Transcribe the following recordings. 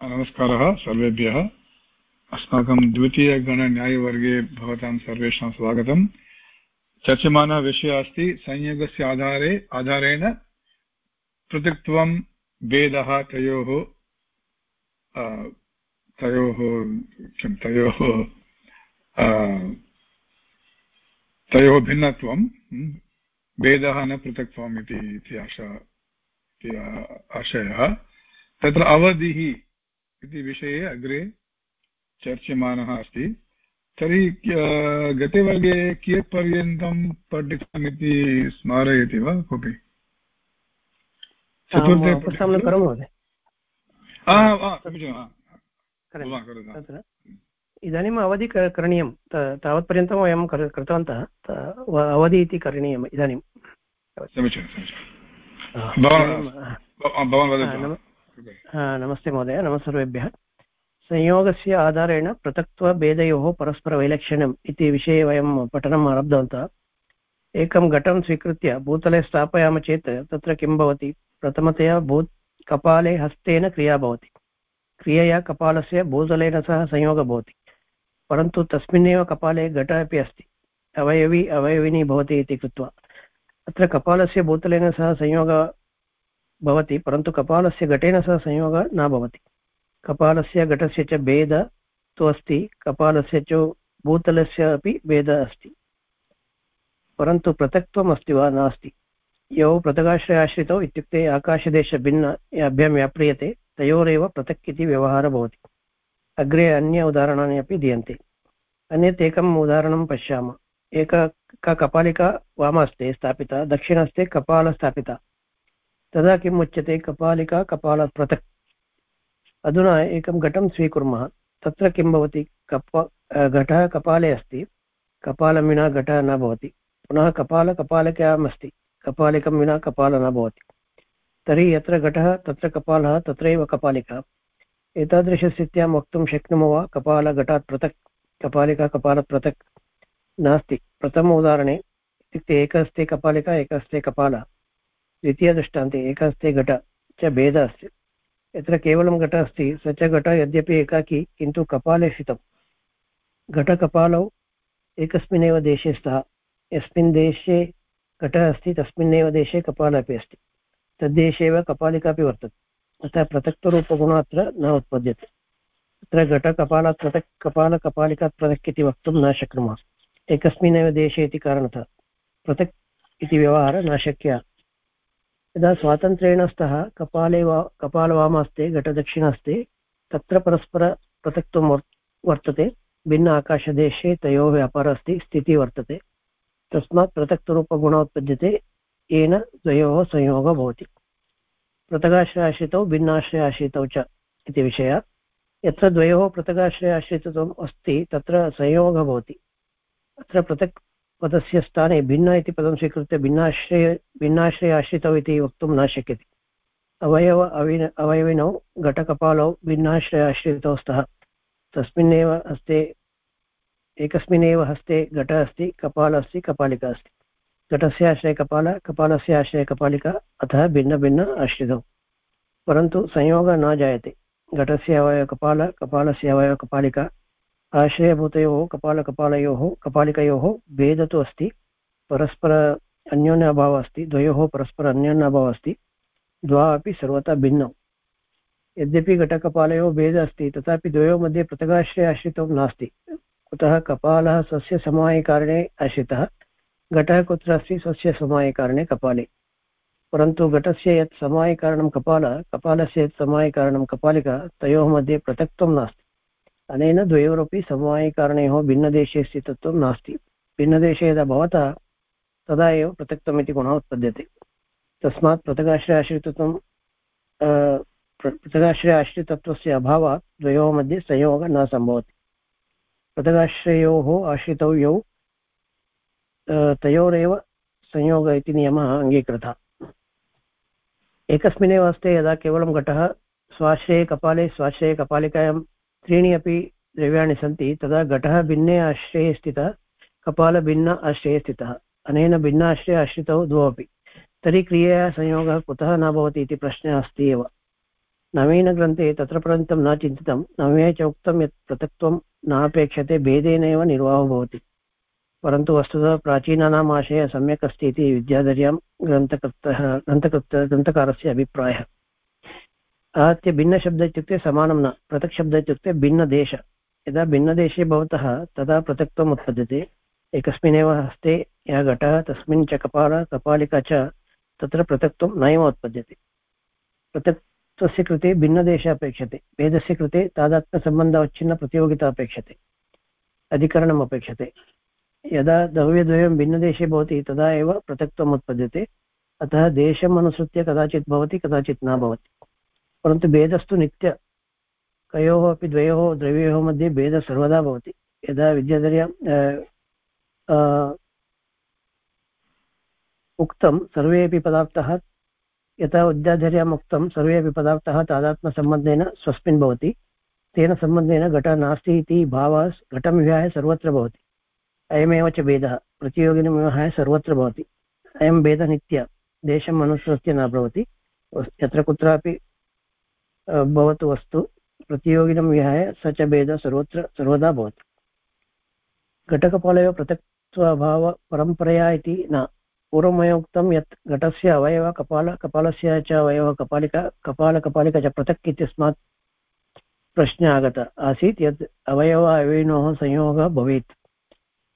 नमस्कारः सर्वेभ्यः। अस्माकं द्वितीयगणन्यायवर्गे भवतां सर्वेषां स्वागतम्। चर्च्यमानः विषयः अस्ति, संयोगस्य आधारे आधारेण पृथक्त्वं भेदः तयोः तयोः, किं, तयोः तयोः भिन्नत्वं भेदः न पृथक्त्वम् इति आशा आशयः। तत्र अवधिः इति विषये अग्रे चर्च्यमानः अस्ति। तर्हि गते वर्गे कियत्पर्यन्तं पठितम् इति स्मारयति वा कोऽपि? इदानीम् अवधि करणीयं। तावत्पर्यन्तं वयं कृतवन्तः। अवधि इति करणीयम् इदानीं समीचीनं समीचीनं। नमस्ते महोदय, नमः सर्वेभ्यः। संयोगस्य आधारेण पृथक्त्वभेदयोः परस्परवैलक्षण्यम् इति विषये वयं पठनम् आरब्धवन्तः। एकं घटं स्वीकृत्य भूतले स्थापयामः चेत् तत्र किं भवति? प्रथमतया भूत् कपाले हस्तेन क्रिया भवति। क्रियया कपालस्य भूतलेन सह संयोगः भवति। परन्तु तस्मिन्नेव कपाले घट अपि अस्ति। अवयवी, अवयविनी भवति इति कृत्वा। अत्र कपालस्य भूतलेन सह संयोगः भवति, परन्तु कपालस्य घटेन सह संयोगः न भवति। कपालस्य घटस्य च भेद तु अस्ति, कपालस्य च भूतलस्य अपि भेदः अस्ति। परन्तु पृथक्त्वम् अस्ति वा नास्ति। यौ पृथगाश्रयाश्रितौ इत्युक्ते आकाशदेशभिन्न अभ्यां व्याप्रियते, तयोरेव पृथक् इति व्यवहारः भवति। अग्रे अन्य उदाहरणानि अपि दीयन्ते। अन्यत् एकम् उदाहरणं पश्यामः। एक कपालिका वामहस्ते स्थापिता दक्षिणहस्ते कपाल स्थापिता तदा किम् उच्यते कपालिका कपालात् पृथक् अधुना एकं घटं स्वीकुर्मः। तत्र किं भवति? कप घटः कपाले अस्ति। कपालं विना घटः न भवति। पुनः कपाल कपालिकायाम् अस्ति कपालिकं विना कपाल न भवति। तर्हि यत्र घटः, तत्र कपालः, तत्रैव कपालिका। एतादृशस्थित्यां वक्तुं शक्नुमः वा? कपालघटात् पृथक्। कपालिका कपालात् नास्ति। प्रथम उदाहरणे इत्युक्ते एकस्ते कपालिका एकस्ते कपालः। द्वितीयदृष्टान्ते एकस्ते घट च भेदः अस्ति। यत्र केवलं घटः अस्ति, स च घटः यद्यपि एकाकी, किन्तु कपाले स्थितं घटकपालौ एकस्मिन्नेव देशे स्तः, यस्मिन् देशे घटः अस्ति, तस्मिन्नेव देशे कपालः अपि अस्ति। तद्देशे एव कपालिका अपि वर्तते। अतः पृथक्तरूपगुणः अत्र न उत्पद्यते। अत्र घटकपालात् पृथक् कपालकपालिकात् पृथक् इति वक्तुं न शक्नुमः। एकस्मिन्नेव देशे इति कारणतः पृथक् इति व्यवहारः न शक्यः। यदा स्वातन्त्र्येण स्तः कपाले वा कपालवामहस्ते घटदक्षिणहस्ते तत्र परस्परपृथक्त्वं वर्तते, भिन्न आकाशदेशे तयोः व्यापारः अस्ति स्थितिः वर्तते। तस्मात् पृथक्तरूपगुणः उत्पद्यते येन द्वयोः संयोगः भवति। पृथगाश्रयाश्रितौ भिन्नाश्रयाश्रितौ च इति विषयः। यत्र द्वयोः पृथगाश्रयाश्रितत्वम् अस्ति, तत्र संयोगः भवति। अत्र पृथक् पदस्य स्थाने भिन्न इति पदं स्वीकृत्य भिन्नाश्रय भिन्नाश्रय आश्रितौ इति वक्तुं न शक्यते। अवयव अवि अवयविनौ, घटकपालौ भिन्नाश्रय आश्रितौ स्तः। तस्मिन्नेव हस्ते, एकस्मिन्नेव हस्ते घटः अस्ति, कपालः अस्ति, कपालिका अस्ति। घटस्य आश्रय कपाल, कपालस्य आश्रय कपालिका अतः भिन्नभिन्न आश्रितौ। परन्तु संयोगः न जायते। घटस्य अवयवकपाल कपालस्य अवयवकपालिका आश्रयभूतयोः, कपालकपालयोः, कपालिकयोः भेदः तु अस्ति, परस्पर अन्योन्य अभावः अस्ति, द्वयोः परस्पर अन्योन्य अभावः अस्ति, द्वा अपि सर्वथा भिन्नौ। यद्यपि घटकपालयोः भेदः अस्ति, तथापि द्वयोः मध्ये पृथगाश्रय आश्रितं नास्ति। कुतः कपालः स्वस्य समायकारणे आश्रितः, घटः कुत्र अस्ति, स्वस्य समायकारणे कपाले। परन्तु घटस्य यत् समायकारणं कपालः, कपालस्य यत् समायकारणं कपालिका, तयोः मध्ये पृथक्त्वं नास्ति। अनेन द्वयोरपि समवायिकारणयोः भिन्नदेशे स्थितत्वं नास्ति। भिन्नदेशे यदा भवतः, तदा एव पृथक्त्वम् इति गुणः उत्पद्यते। तस्मात् पृथगाश्रय आश्रितत्वं पृथगाश्रय आश्रितत्वस्य अभावात् द्वयोः मध्ये संयोगः न सम्भवति। पृथगाश्रयोः आश्रितौ यौ तयोरेव संयोग इति नियमः अङ्गीकृतः। एकस्मिन्नेव हस्ते यदा केवलं घटः, स्वाश्रये कपाले, स्वाश्रये कपालिकायां त्रीणि अपि द्रव्याणि सन्ति, तदा घटः भिन्ने आश्रये स्थितः कपालभिन्न आश्रये स्थितः। अनेन भिन्न आश्रये आश्रितौ द्वौ अपि तर्हि क्रियया संयोगः कुतः न भवति इति प्रश्नः अस्ति एव। नवीनग्रन्थे तत्र पर्यन्तं न चिन्तितं। नवे च उक्तं यत् पृथक्त्वं नापेक्षते भेदेनैव निर्वाहो भवति। परन्तु वस्तुतः प्राचीनानाम् आशयः सम्यक् अस्ति इति विद्याधर्यां ग्रन्थकर्तः, ग्रन्थकर्त, ग्रन्थकारस्य अभिप्रायः। आहत्य भिन्नशब्द इत्युक्ते समानं न पृथक् इत्युक्ते भिन्नदेश। यदा भिन्नदेशे भवतः, तदा पृथक्त्वम् उत्पद्यते। एकस्मिन्नेव हस्ते यः घटः, तस्मिन् च कपाल, कपालिका च, तत्र पृथक्त्वं नैव उत्पद्यते। पृथक्त्वस्य कृते भिन्नदेशः अपेक्षते। भेदस्य कृते तादात्म्यसम्बन्धावच्छिन्नप्रतियोगिता अपेक्षते। अधिकरणम् अपेक्षते। यदा द्रव्यद्वयं भिन्नदेशे भवति, तदा एव पृथक्त्वम् उत्पद्यते। अतः देशम् अनुसृत्य कदाचित् भवति, कदाचित् न भवति। परन्तु भेदस्तु नित्य। कयोः अपि द्वयोः, द्रव्ययोः मध्ये भेदः सर्वदा भवति। यदा विद्याधर्या उक्तं, सर्वे अपि पदार्थाः, यथा विद्याधर्याम् उक्तं, सर्वे अपि पदार्थाः तादात्मसम्बन्धेन स्वस्मिन् भवति। तेन सम्बन्धेन घटः नास्ति इति भावः, घटं विहाय सर्वत्र भवति। अयमेव च भेदः, प्रतियोगिनं विहाय सर्वत्र भवति। अयं भेदः नित्य देशम् अनुसृत्य न भवति। यत्र कुत्रापि भवतु वस्तु, प्रतियोगिनं विहाय स च भेदः सर्वत्र, सर्वदा भवति। घटकपालयो पृथक्त्वभावपरम्परया इति न। पूर्वं मया उक्तं यत् घटस्य अवयव, कपाल, कपालस्य च अवयवः, कपालिका कपालकपालिका च पृथक् इत्यस्मात् प्रश्नः आगतः आसीत् यत् अवयव अवयविनोः संयोगः भवेत्।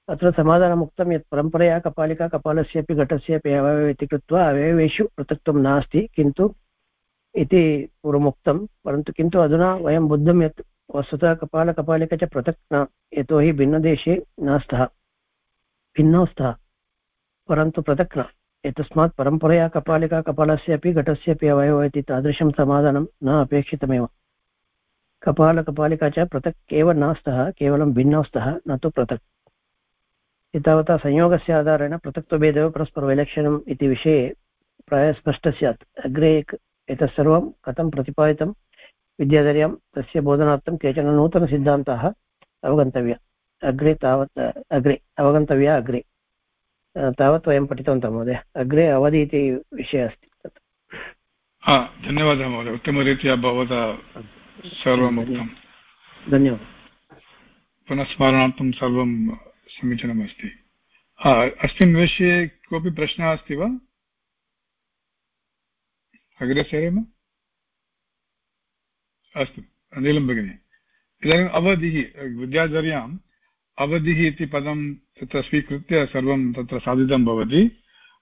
अत्र समाधानम् उक्तं यत् परम्परया कपालिका, कपालस्यपि घटस्यपि अवयव इति कृत्वा अवयवेषु पृथक्त्वं नास्ति, किन्तु इति पूर्वमुक्तं, परन्तु किन्तु अधुना वयं बुद्धं यत् वस्तुतः कपालकपालिका च पृथक् न यतोहि भिन्नदेशे न स्तः भिन्नौ स्तः परन्तु पृथक् न। एतस्मात् परम्परया कपालिका कपालस्यपि, घटस्यपि अवयव इति तादृशं समाधानं न अपेक्षितमेव। कपालकपालिका च पृथक् एव न स्तः केवलं भिन्नौ स्तः न तु पृथक्। एतावता संयोगस्य आधारेण पृथक्त्वभेदेव परस्परवैलक्षणम् इति विषये प्रायः स्पष्टः स्यात्। अग्रे एतत् सर्वं कथं प्रतिपादितं? विद्याधर्यां तस्य बोधनार्थं केचन नूतनसिद्धान्ताः अवगन्तव्या अग्रे तावत् अग्रे अवगन्तव्या अग्रे। तावत् वयं पठितवन्तः महोदय। अग्रे अवधि इति विषयः अस्ति तत्। धन्यवादः महोदय। उत्तमरीत्या भवता सर्वम् उक्तं। धन्यवादः। पुनः स्मरणार्थं सर्वं समीचीनमस्ति। अस्मिन् विषये कोऽपि प्रश्नः अस्ति वा? अग्रे सरेम अस्तु, नीलं भगिनि। इदानीम् अवधिः विद्याधर्याम् अवधिः इति पदं तत्र स्वीकृत्य सर्वं तत्र साधितं भवति।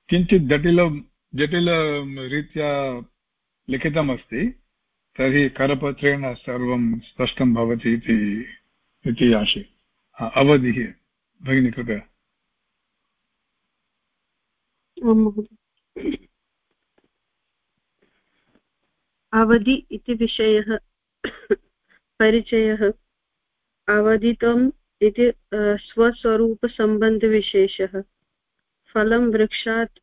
किञ्चित् जटिल जटिलरीत्या लिखितमस्ति, तर्हि करपत्रेण सर्वं स्पष्टं भवति इति आशे। अवधिः, भगिनि कृपया। अवधि इति विषयः परिचयः। अवधित्वम् इति स्वस्वरूपसम्बन्धविशेषः। फलं वृक्षात्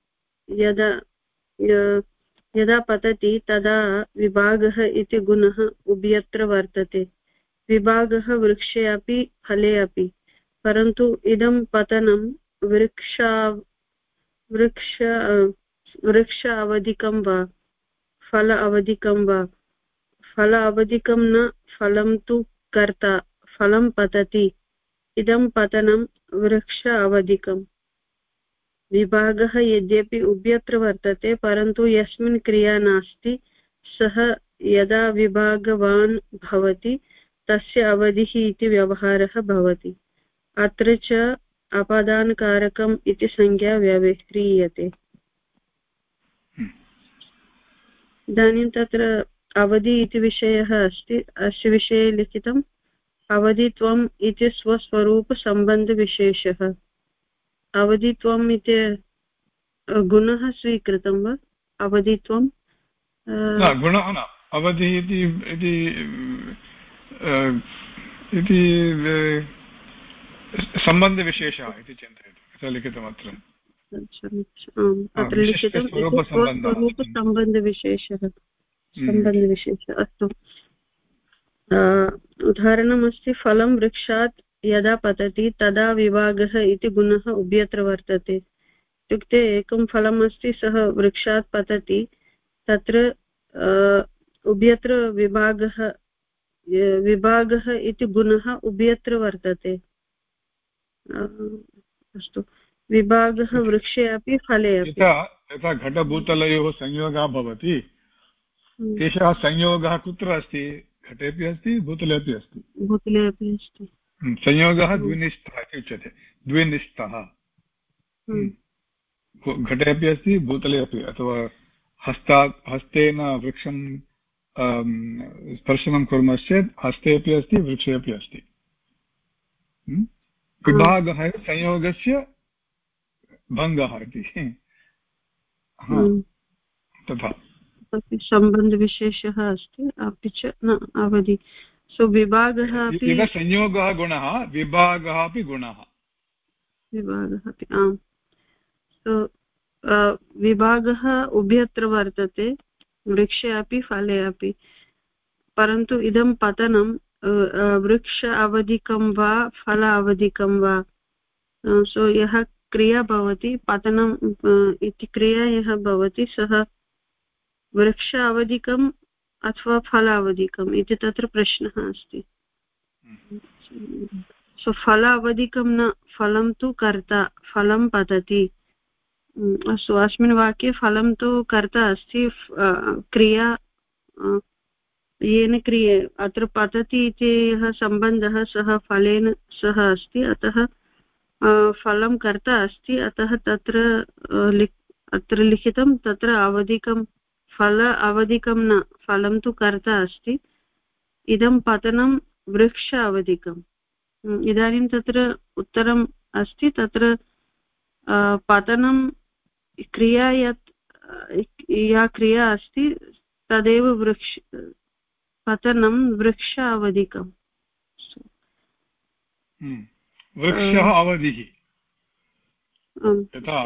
यदा यदा पतति तदा विभागः इति गुणः उभयत्र वर्तते। विभागः वृक्षे अपि, फले अपि। परन्तु इदं पतनं वृक्षा वृक्ष वृक्ष अवधिकं वा? फल अवधिकं वा? फल अवधिकं न फलं तु कर्ता, फलं पतति। इदं पतनं वृक्ष अवधिकम्। विभागः यद्यपि उभयत्र वर्तते, परन्तु यस्मिन् क्रिया नास्ति, सः यदा विभागवान् भवति, तस्य अवधिः इति व्यवहारः भवति। अत्र च अपादानकारकम् इति संज्ञा व्यवह्रियते। इदानीं तत्र अवधि इति विषयः अस्ति। अस्य विषये लिखितम् अवधित्वम् इति स्वस्वरूपसम्बन्धविशेषः। अवधित्वम् इति गुणः स्वीकृतं वा? अवधित्वं गुणः न। अवधिः इति सम्बन्धविशेषः इति चिन्तयतु। लिखितमत्र। अत्र लिखितं स्वरूपसम्बन्धविशेषः सम्बन्धविशेषः। अस्तु। उदाहरणमस्ति फलं वृक्षात् यदा पतति तदा विभागः इति गुणः उभयत्र वर्तते। इत्युक्ते एकं फलम् अस्ति सः वृक्षात् पतति तत्र उभयत्र विभागः विभागः इति गुणः उभयत्र वर्तते। अस्तु। विभागः वृक्षे अपि फले अपि। यथा घटभूतलयोः संयोगः भवति। हम्म। एषः संयोगः कुत्र अस्ति? घटेपि अस्ति भूतले अपि अस्ति। भूतले अपि अस्ति। हम्म, संयोगः द्विनिष्ठः इति उच्यते द्विनिष्ठः घटे अपि अस्ति भूतले अपि अथवा हस्तात् हस्तेन वृक्षं स्पर्शनं कुर्मश्चेत् हस्ते अपि अस्ति। वृक्षे अपि अस्ति विभागः संयोगस्य भङ्गः इति तथा। सम्बन्धविशेषः अस्ति अपि च न अवधि। सो विभागः अपि संयोगः गुणः विभागः अपि गुणः। विभागः अपि आम्। सो विभागः उभयत्र वर्तते वृक्षे अपि फले अपि। परन्तु इदं पतनं वृक्ष अवधिकं वा फल अवधिकं वा? सो यः क्रिया भवति, पतनम् इति क्रिया यः भवति, सः वृक्ष अवधिकम् अथवा फलावधिकम् इति तत्र प्रश्नः अस्ति। सो फलावधिकं न, फलं तु कर्ता, फलं पतति। अस्तु, अस्मिन् वाक्ये फलं तु कर्ता अस्ति क्रिया येन क्रिये, अत्र पतति इति यः सम्बन्धः सः फलेन सह अस्ति, अतः फलं कर्ता अस्ति, अतः तत्र अत्र लिखितं, तत्र अवधिकं, फल अवधिकं न, फलं तु कर्ता अस्ति। इदं पतनं वृक्ष अवधिकम्। इदानीं तत्र उत्तरम् अस्ति, तत्र पतनं क्रिया यत् या क्रिया अस्ति, तदेव वृक्ष, पतनं वृक्ष अवधिकम्। हम्म। वृक्षः अवधिः यथा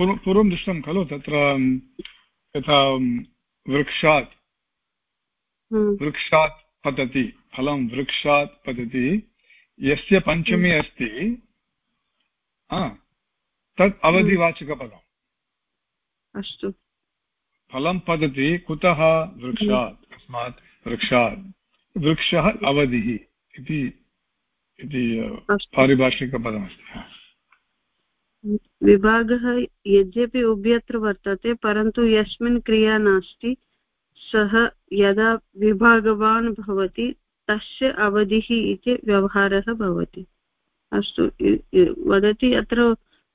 पूर्वं दृष्टं खलु तत्र यथा वृक्षात्। वृक्षात् पतति फलं वृक्षात् पतति। यस्य पञ्चमी। अस्ति तत् अवधिवाचकपदम् अस्तु। फलं पतति कुतः? वृक्षात्। कस्मात् वृक्षात्। वृक्षः अवधिः इति इति पारिभाषिकपदमस्ति विभागः यद्यपि उभयत्र वर्तते परन्तु यस्मिन् क्रिया नास्ति सः यदा विभागवान् भवति तस्य अवधिः इति व्यवहारः भवति। अस्तु वदति अत्र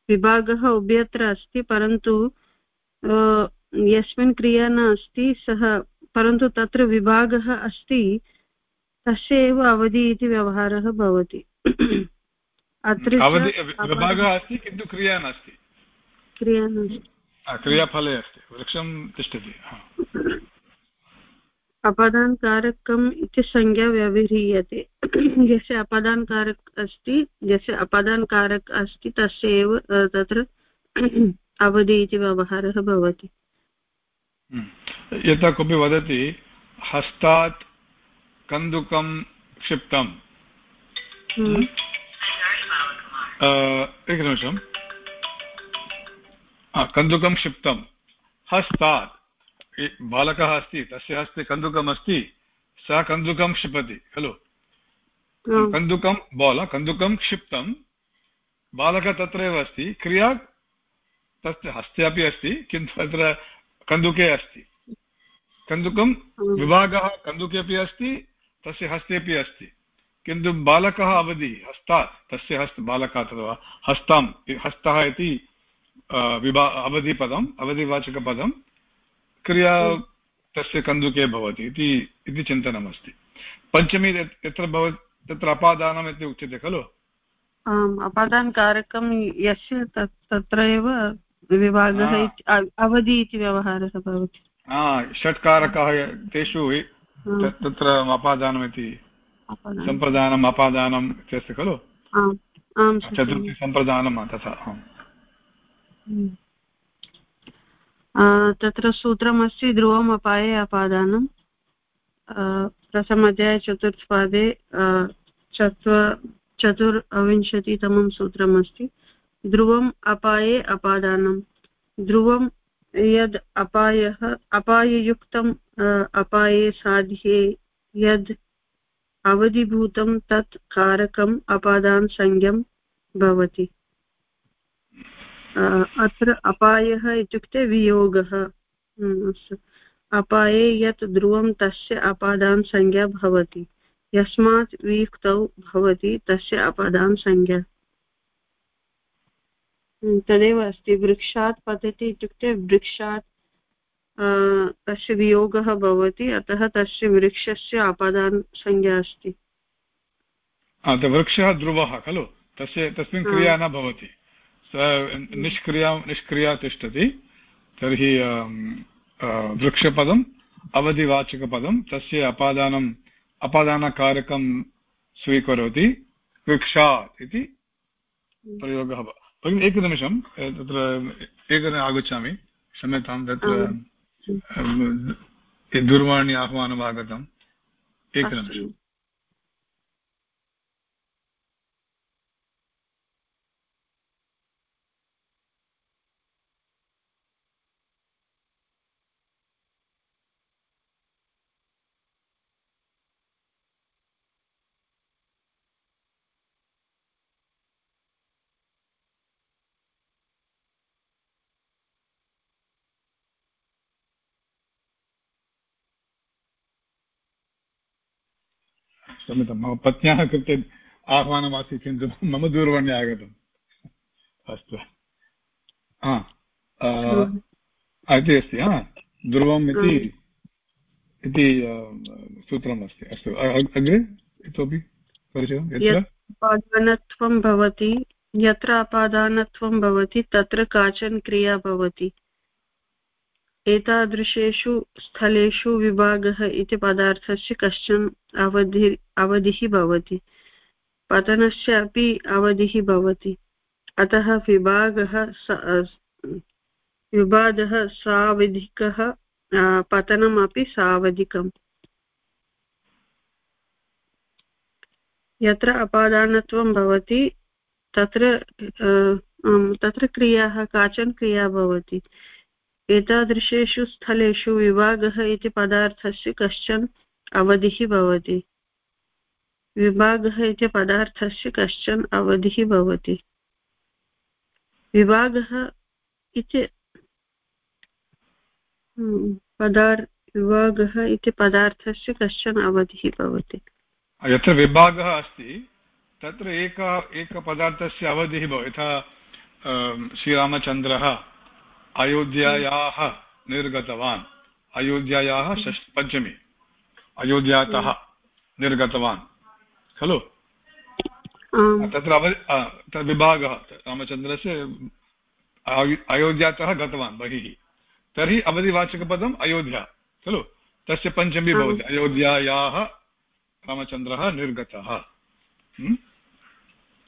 विभागः उभयत्र अस्ति परन्तु यस्मिन् क्रिया न अस्ति सः परन्तु तत्र विभागः अस्ति तस्य एव अवधि इति व्यवहारः भवति। अत्र विभागः अस्ति किन्तु क्रिया नास्ति। क्रिया नास्ति। क्रियाफले अस्ति वृक्षं तिष्ठति अपादानकारकम् इति संज्ञा व्यवह्रियते यस्य अपादानकारक अस्ति यस्य अपादानकारक अस्ति तस्य एव तत्र अवधि इति व्यवहारः भवति। हम्म। यथा कोऽपि वदति हस्तात् कन्दुकं क्षिप्तम्। हम्म। एकनिमिषं कन्दुकं क्षिप्तं हस्तात्। बालकः अस्ति तस्य हस्ते कन्दुकम् अस्ति सः कन्दुकं क्षिपति खलु? कन्दुकं बाल कन्दुकं क्षिप्तं बालकः तत्रैव अस्ति क्रिया तस्य हस्ते अपि अस्ति किन्तु अत्र कन्दुके अस्ति। कन्दुकं विभागः कन्दुके अपि अस्ति तस्य हस्ते अपि अस्ति। किन्तु बालकः अवधि हस्तात् तस्य हस्त बालकात् अथवा हस्तां हस्तः इति विभा अवधिपदम् अवधिवाचकपदं क्रिया तस्य कन्दुके भवति इति इति चिन्तनमस्ति। पञ्चमी यत्र भव तत्र अपादानम् इति उच्यते खलु? आम् अपादानकारकं यस्य तत्र एव विभागः अवधि इति व्यवहारः भवति। षट्कारकः तेषु तत्र अपादानमिति सम्प्रदानम् अपादानम् इत्यस्ति खलु? चतुर्थी सम्प्रदानं तथा हम्म। तत्र सूत्रमस्ति ध्रुवम् अपाये अपादानं प्रथमाध्याये चतुर्थपादे चत्व चतुर्विंशतितमं सूत्रमस्ति। ध्रुवम् अपाये अपादानं ध्रुवं यद् अपायः अपाययुक्तं अपाये साध्ये यद् अवधिभूतं तत् कारकम् अपादानसंज्ञं भवति। अत्र अपायः इत्युक्ते वियोगः। अस्तु। अपाये यत् ध्रुवं तस्य अपादानसंज्ञा भवति। यस्मात् वियुक्तौ भवति तस्य अपादानसंज्ञा तदेव अस्ति। वृक्षात् पतति इत्युक्ते वृक्षात् तस्य वियोगः भवति अतः तस्य वृक्षस्य आपादानसंज्ञा अस्ति। वृक्षः ध्रुवः खलु? तस्य तस्मिन् क्रिया न भवति। स निष्क्रिया निष्क्रिया तिष्ठति तर्हि वृक्षपदम् अवधिवाचकपदं तस्य अपादानम् अपादानकारकं स्वीकरोति। वृक्षात् इति प्रयोगः भगिनि एकनिमिषं तत्र एकदिने आगच्छामि। क्षम्यतां तत्र दूरवाणी आह्वानम् आगतम्। एकनिमिषम् क्षम्यतां मम पत्न्याः कृते आह्वानमासीत् किन्तु मम दूरवाणी आगतम्। अस्तु। हा इति अस्ति हा ध्रुवम् इति इति सूत्रम् अस्ति। अग्रे इतोपि अपादानत्वं भवति यत्र अपादानत्वं भवति तत्र काचन क्रिया भवति। एतादृशेषु स्थलेषु विभागः इति पदार्थस्य कश्चन अवधि, अवधिः भवति। पतनस्य अपि अवधिः भवति। अतः विभागः विभागः सावधिकः पतनमपि सावधिकम्। यत्र अपादानत्वं भवति, तत्र तत्र क्रियाः, काचन क्रिया भवति। एतादृशेषु स्थलेषु विभागः इति पदार्थस्य कश्चन अवधिः भवति। विभागः इति पदार्थस्य कश्चन अवधिः भवति। विभागः इति हम्म, पदार् विभागः इति पदार्थस्य कश्चन अवधिः भवति। यत्र विभागः अस्ति तत्र एक एकपदार्थस्य अवधिः भवति। यथा श्रीरामचन्द्रः। अयोध्यायाः निर्गतवान्। अयोध्यायाः षष् पञ्चमी। अयोध्यातः निर्गतवान्। खलु? तत्र अव विभागः रामचन्द्रस्य अयोध्यातः गतवान् बहिः। तर्हि अवधिवाचकपदम् अयोध्या। खलु? तस्य पञ्चमी भवति। अयोध्यायाः रामचन्द्रः निर्गतः।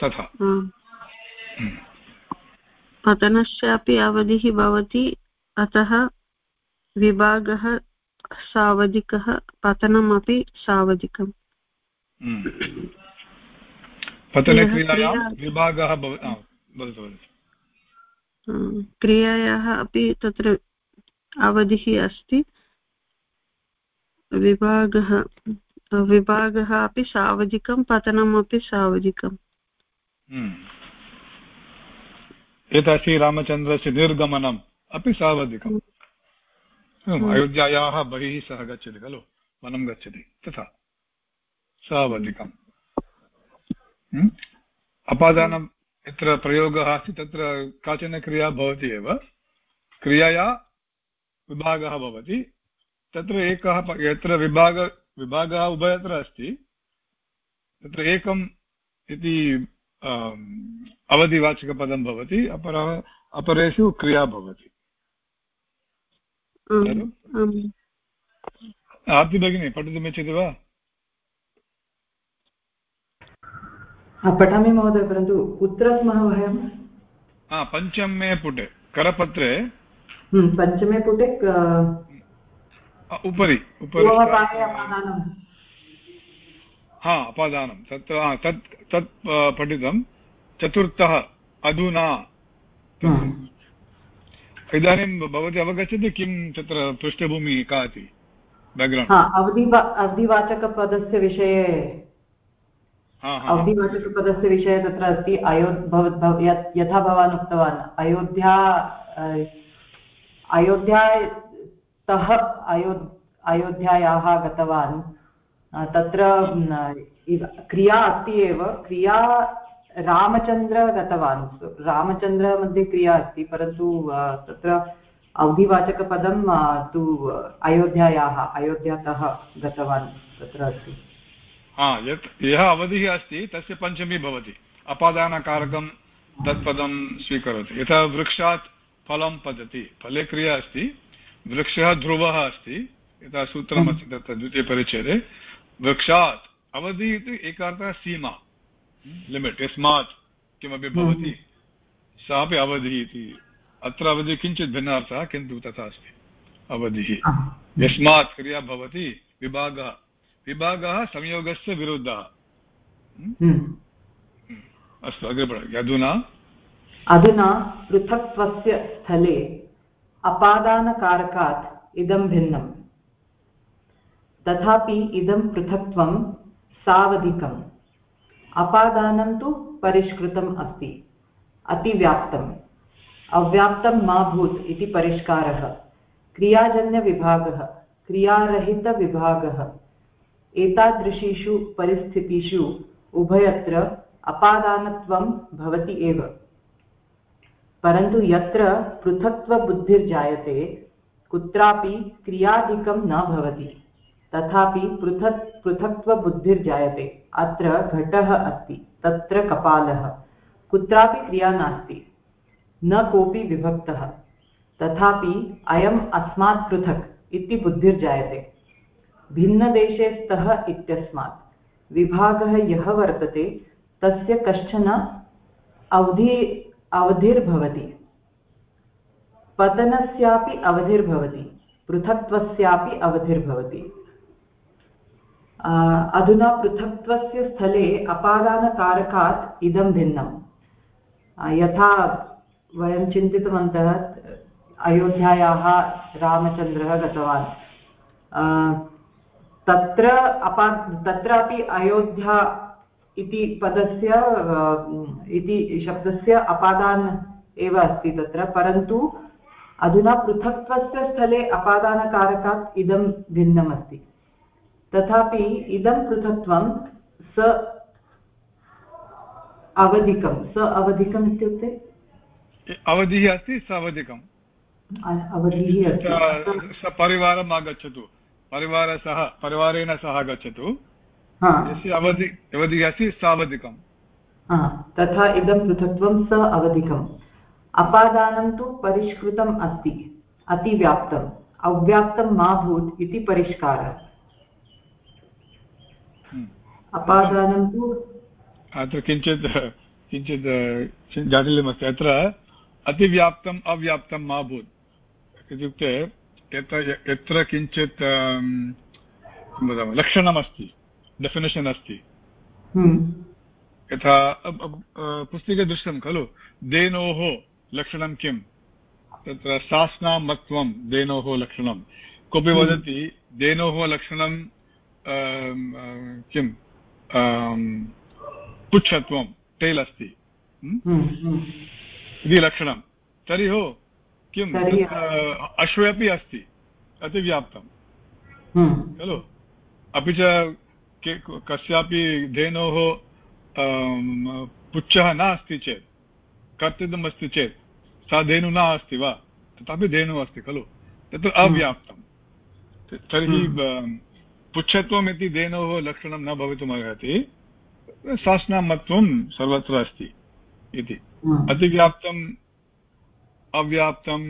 तथा। पतनस्यापि अवधिः भवति अतः विभागः सावधिकः पतनमपि सावधिकम्। हम्म। क्रियायाः अपि तत्र अवधिः अस्ति। विभागः विभागः अपि सावधिकं पतनमपि सावधिकम्। हम्म। यथा श्रीरामचन्द्रस्य निर्गमनम् अपि सावधिकम्। हम्म। अयोध्यायाः बहिः सः गच्छति खलु? वनं गच्छति तथा। सावधिकम्। हम्म। अपादानं यत्र प्रयोगः अस्ति तत्र काचन क्रिया भवति एव। क्रियया विभागः भवति। तत्र एकः यत्र विभाग विभागः उभयत्र अस्ति तत्र एकम् इति अवधिवाचकपदं भवति अपरः अपरेषु क्रिया भवति। आर्ति भगिनी पठितुमिच्छति वा? पठामि महोदय परन्तु कुत्र स्मः वयं पञ्चमे पुटे करपत्रे। पञ्चमे पुटे उपरि उपरि। हा अपादानं. तत्र तत् तत् पठितं. चतुर्थः अधुना. इदानीं भवती अवगच्छति किं तत्र पृष्ठभूमिः का इति? बेक्ग्रौण्ड् अवधिवा अवधिवाचकपदस्य विषये अवधिवाचकपदस्य विषये तत्र अस्ति अयो यथा भवान् उक्तवान्. अयोध्या अयोध्यातः अयो अयोध्यायाः गतवान्। तत्र क्रिया अस्ति एव। क्रिया रामचन्द्र गतवान् रामचन्द्रमध्ये क्रिया अस्ति, परन्तु तत्र अवधिवाचकपदं तु अयोध्यायाः, अयोध्यातः गतवान्, तत्र अस्ति। हा, यत्, यः अवधिः अस्ति, तस्य पञ्चमी भवति। अपादानकारकं तत्पदं स्वीकरोति। यथा वृक्षात् फलं पतति फले क्रिया अस्ति। वृक्षः ध्रुवः अस्ति, यथा सूत्रमस्ति तत्र द्वितीयपरिच्छेदे। वृक्षात् अवधि इति एकार्थः सीमा लिमिट् यस्मात् किमपि भवति सा अपि अवधिः इति। अत्र अवधिः किञ्चित् भिन्नार्थः किन्तु तथा अस्ति। अवधिः। यस्मात् क्रिया भवति विभागः। विभागः संयोगस्य विरुद्धः। अस्तु अग्रे पठामि। अधुना? अधुना पृथक्त्वस्य स्थले अपादानकारकात् इदं भिन्नम्। तथापि इदं पृथक्त्वं सावधिकम्। अपादानं तु परिष्कृतम् अस्ति। अतिव्याप्तम्। अव्याप्तं मा भूत् इति परिष्कारः। क्रियाजन्यविभागः, क्रियारहितविभागः। एतादृशीषु परिस्थितिषु उभयत्र अपादानत्वं भवति एव। परन्तु यत्र पृथक्त्वबुद्धिर्जायते, कुत्रापि क्रियादिकं न भवति। तथापि पृथक् पृथक्त्वबुद्धिर्जायते। अत्र घटः अस्ति, तत्र कपालः। कुत्रापि क्रिया नास्ति, न कोऽपि विभक्तः। तथापि अयम् अस्मात् पृथक् इति बुद्धिर्जायते। भिन्नदेशे स्तः इत्यस्मात्। विभागः यः वर्तते, तस्य कश्चन अवधि अवधिर्भवति। पतनस्यापि अवधिर्भवति, पृथक्त्वस्यापि अवधिर्भवति। अधुना पृथक्त्वस्य स्थले अपादानकारकात् इदं भिन्नं यथा वयं चिन्तितवन्तः, अयोध्यायाः रामचन्द्रः गतवान्। तत्र अपा, तत्रापि अयोध्या इति पदस्य इति शब्दस्य अपादान् एव अस्ति तत्र, परन्तु अधुना पृथक्त्वस्य स्थले अपादानकारकात् इदं भिन्नमस्ति। तथापि इदं पृथक्त्वं स अवधिकं स अवधिकम् इत्युक्ते? अवधिः अस्ति स अवधिकम्। अवधिः सपरिवारम् आगच्छतु। परिवार सह परिवारेण सह गच्छतु यस्य अवधि अवधिः अस्ति सावधिकम् तथा इदं पृथक्त्वं स अवधिकम्। अपादानं तु परिष्कृतम् अस्ति अतिव्याप्तम्। अव्याप्तं मा भूत् इति परिष्कारः। अपादानं तु अत्र किञ्चित् किञ्चित् जाटिल्यमस्ति। अत्र अतिव्याप्तम् अव्याप्तं मा भूत्। इत्युक्ते यत्र यत्र किञ्चित् किं वदामः लक्षणमस्ति डेफिनेशन् अस्ति। हम्म। यथा पुस्तके दृष्टं खलु धेनोः लक्षणं किं तत्र सास्नामत्वं धेनोः लक्षणं। कोऽपि हम्म। वदति धेनोः लक्षणं किं पुच्छत्वं टेल् अस्ति। हम्म? इति लक्षणं तर्हि हो किम् अश्वे अपि अस्ति अतिव्याप्तं खलु? अपि च कस्यापि धेनोः पुच्छः नास्ति चेत् कर्तव्यम् अस्ति चेत् सा धेनुः न अस्ति वा? तथापि धेनुः अस्ति खलु? तत्र अव्याप्तं। तर्हि पुच्छत्वम् इति धेनोः लक्षणं न भवितुमर्हति शासनामत्वं सर्वत्र अस्ति इति। अतिव्याप्तम् अव्याप्तं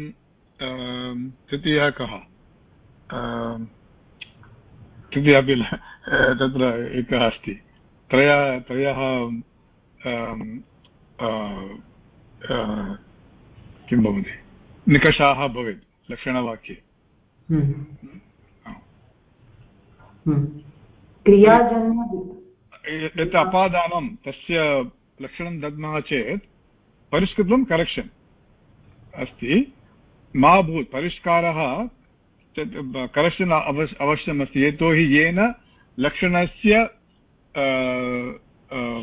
तृतीयः कः? तृतीयः अपि तत्र एकः अस्ति। त्रय त्रयः किं भवति? निकषाः भवेत् लक्षणवाक्ये। यत् अपादानं तस्य लक्षणं दद्मः चेत् परिष्कृतं करेक्षन् अस्ति। मा भूत् परिष्कारः करेक्षन् अवश्यमस्ति। यतोहि येन लक्षणस्य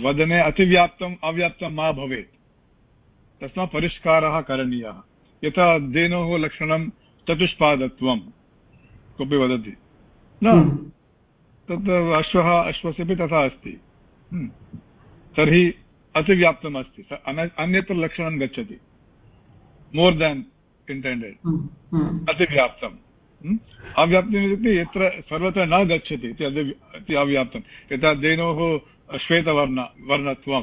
वदने अतिव्याप्तम् अव्याप्तं मा भवेत्। तस्मात् परिष्कारः करणीयः। यथा धेनोः लक्षणं चतुष्पादत्वं। कोऽपि वदति। न? हम्म। तत् अश्वः अश्वस्यपि तथा अस्ति। हम्म। तर्हि अतिव्याप्तम् अस्ति अन्यत्र लक्षणं गच्छति। मोर् देन् इण्टेण्डेड् अतिव्याप्तम् अव्याप्तम् इत्युक्ते यत्र सर्वत्र न गच्छति इति अव्याप्तं। यथा धेनोः श्वेतवर्ण वर्णत्वं।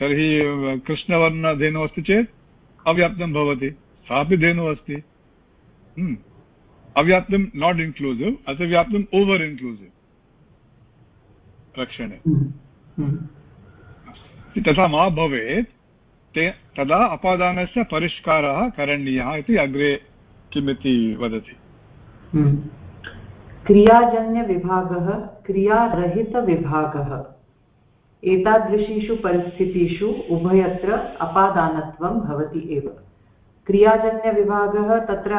तर्हि कृष्णवर्णधेनुः अस्ति चेत् अव्याप्तं भवति। सापि धेनुः अस्ति। हम्म। अव्याप्तं नाट् इन्क्लूसिव् अतिव्याप्तम् ओवर् इन्क्लूसिव्। रक्षणे तथा मा भवेत् ते तदा अपादानस्य परिष्कारः करणीयः इति अग्रे किमिति वदति? हम्म। क्रियाजन्यविभागः क्रियारहितविभागः। एतादृशीषु परिस्थितिषु उभयत्र अपादानत्वं भवति एव। क्रियाजन्यविभागः तत्र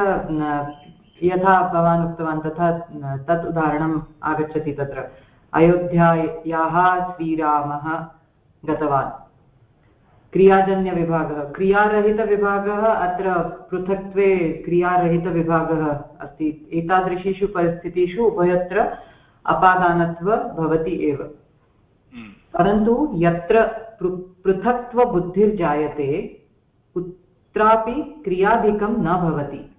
यथा भवान् उक्तवान् तथा तत् उदाहरणम् आगच्छति तत्र। अयोध्यायाः श्रीरामः गतवान्। क्रियाजन्यविभागः। क्रियारहितविभागः अत्र पृथक्त्वे क्रियारहितविभागः अस्ति। एतादृशीषु परिस्थितिषु उभयत्र अपादानत्व भवति एव। हम्म। परन्तु यत्र पृथक्त्वबुद्धिर्जायते कुत्रापि क्रियाधिकं न भवति।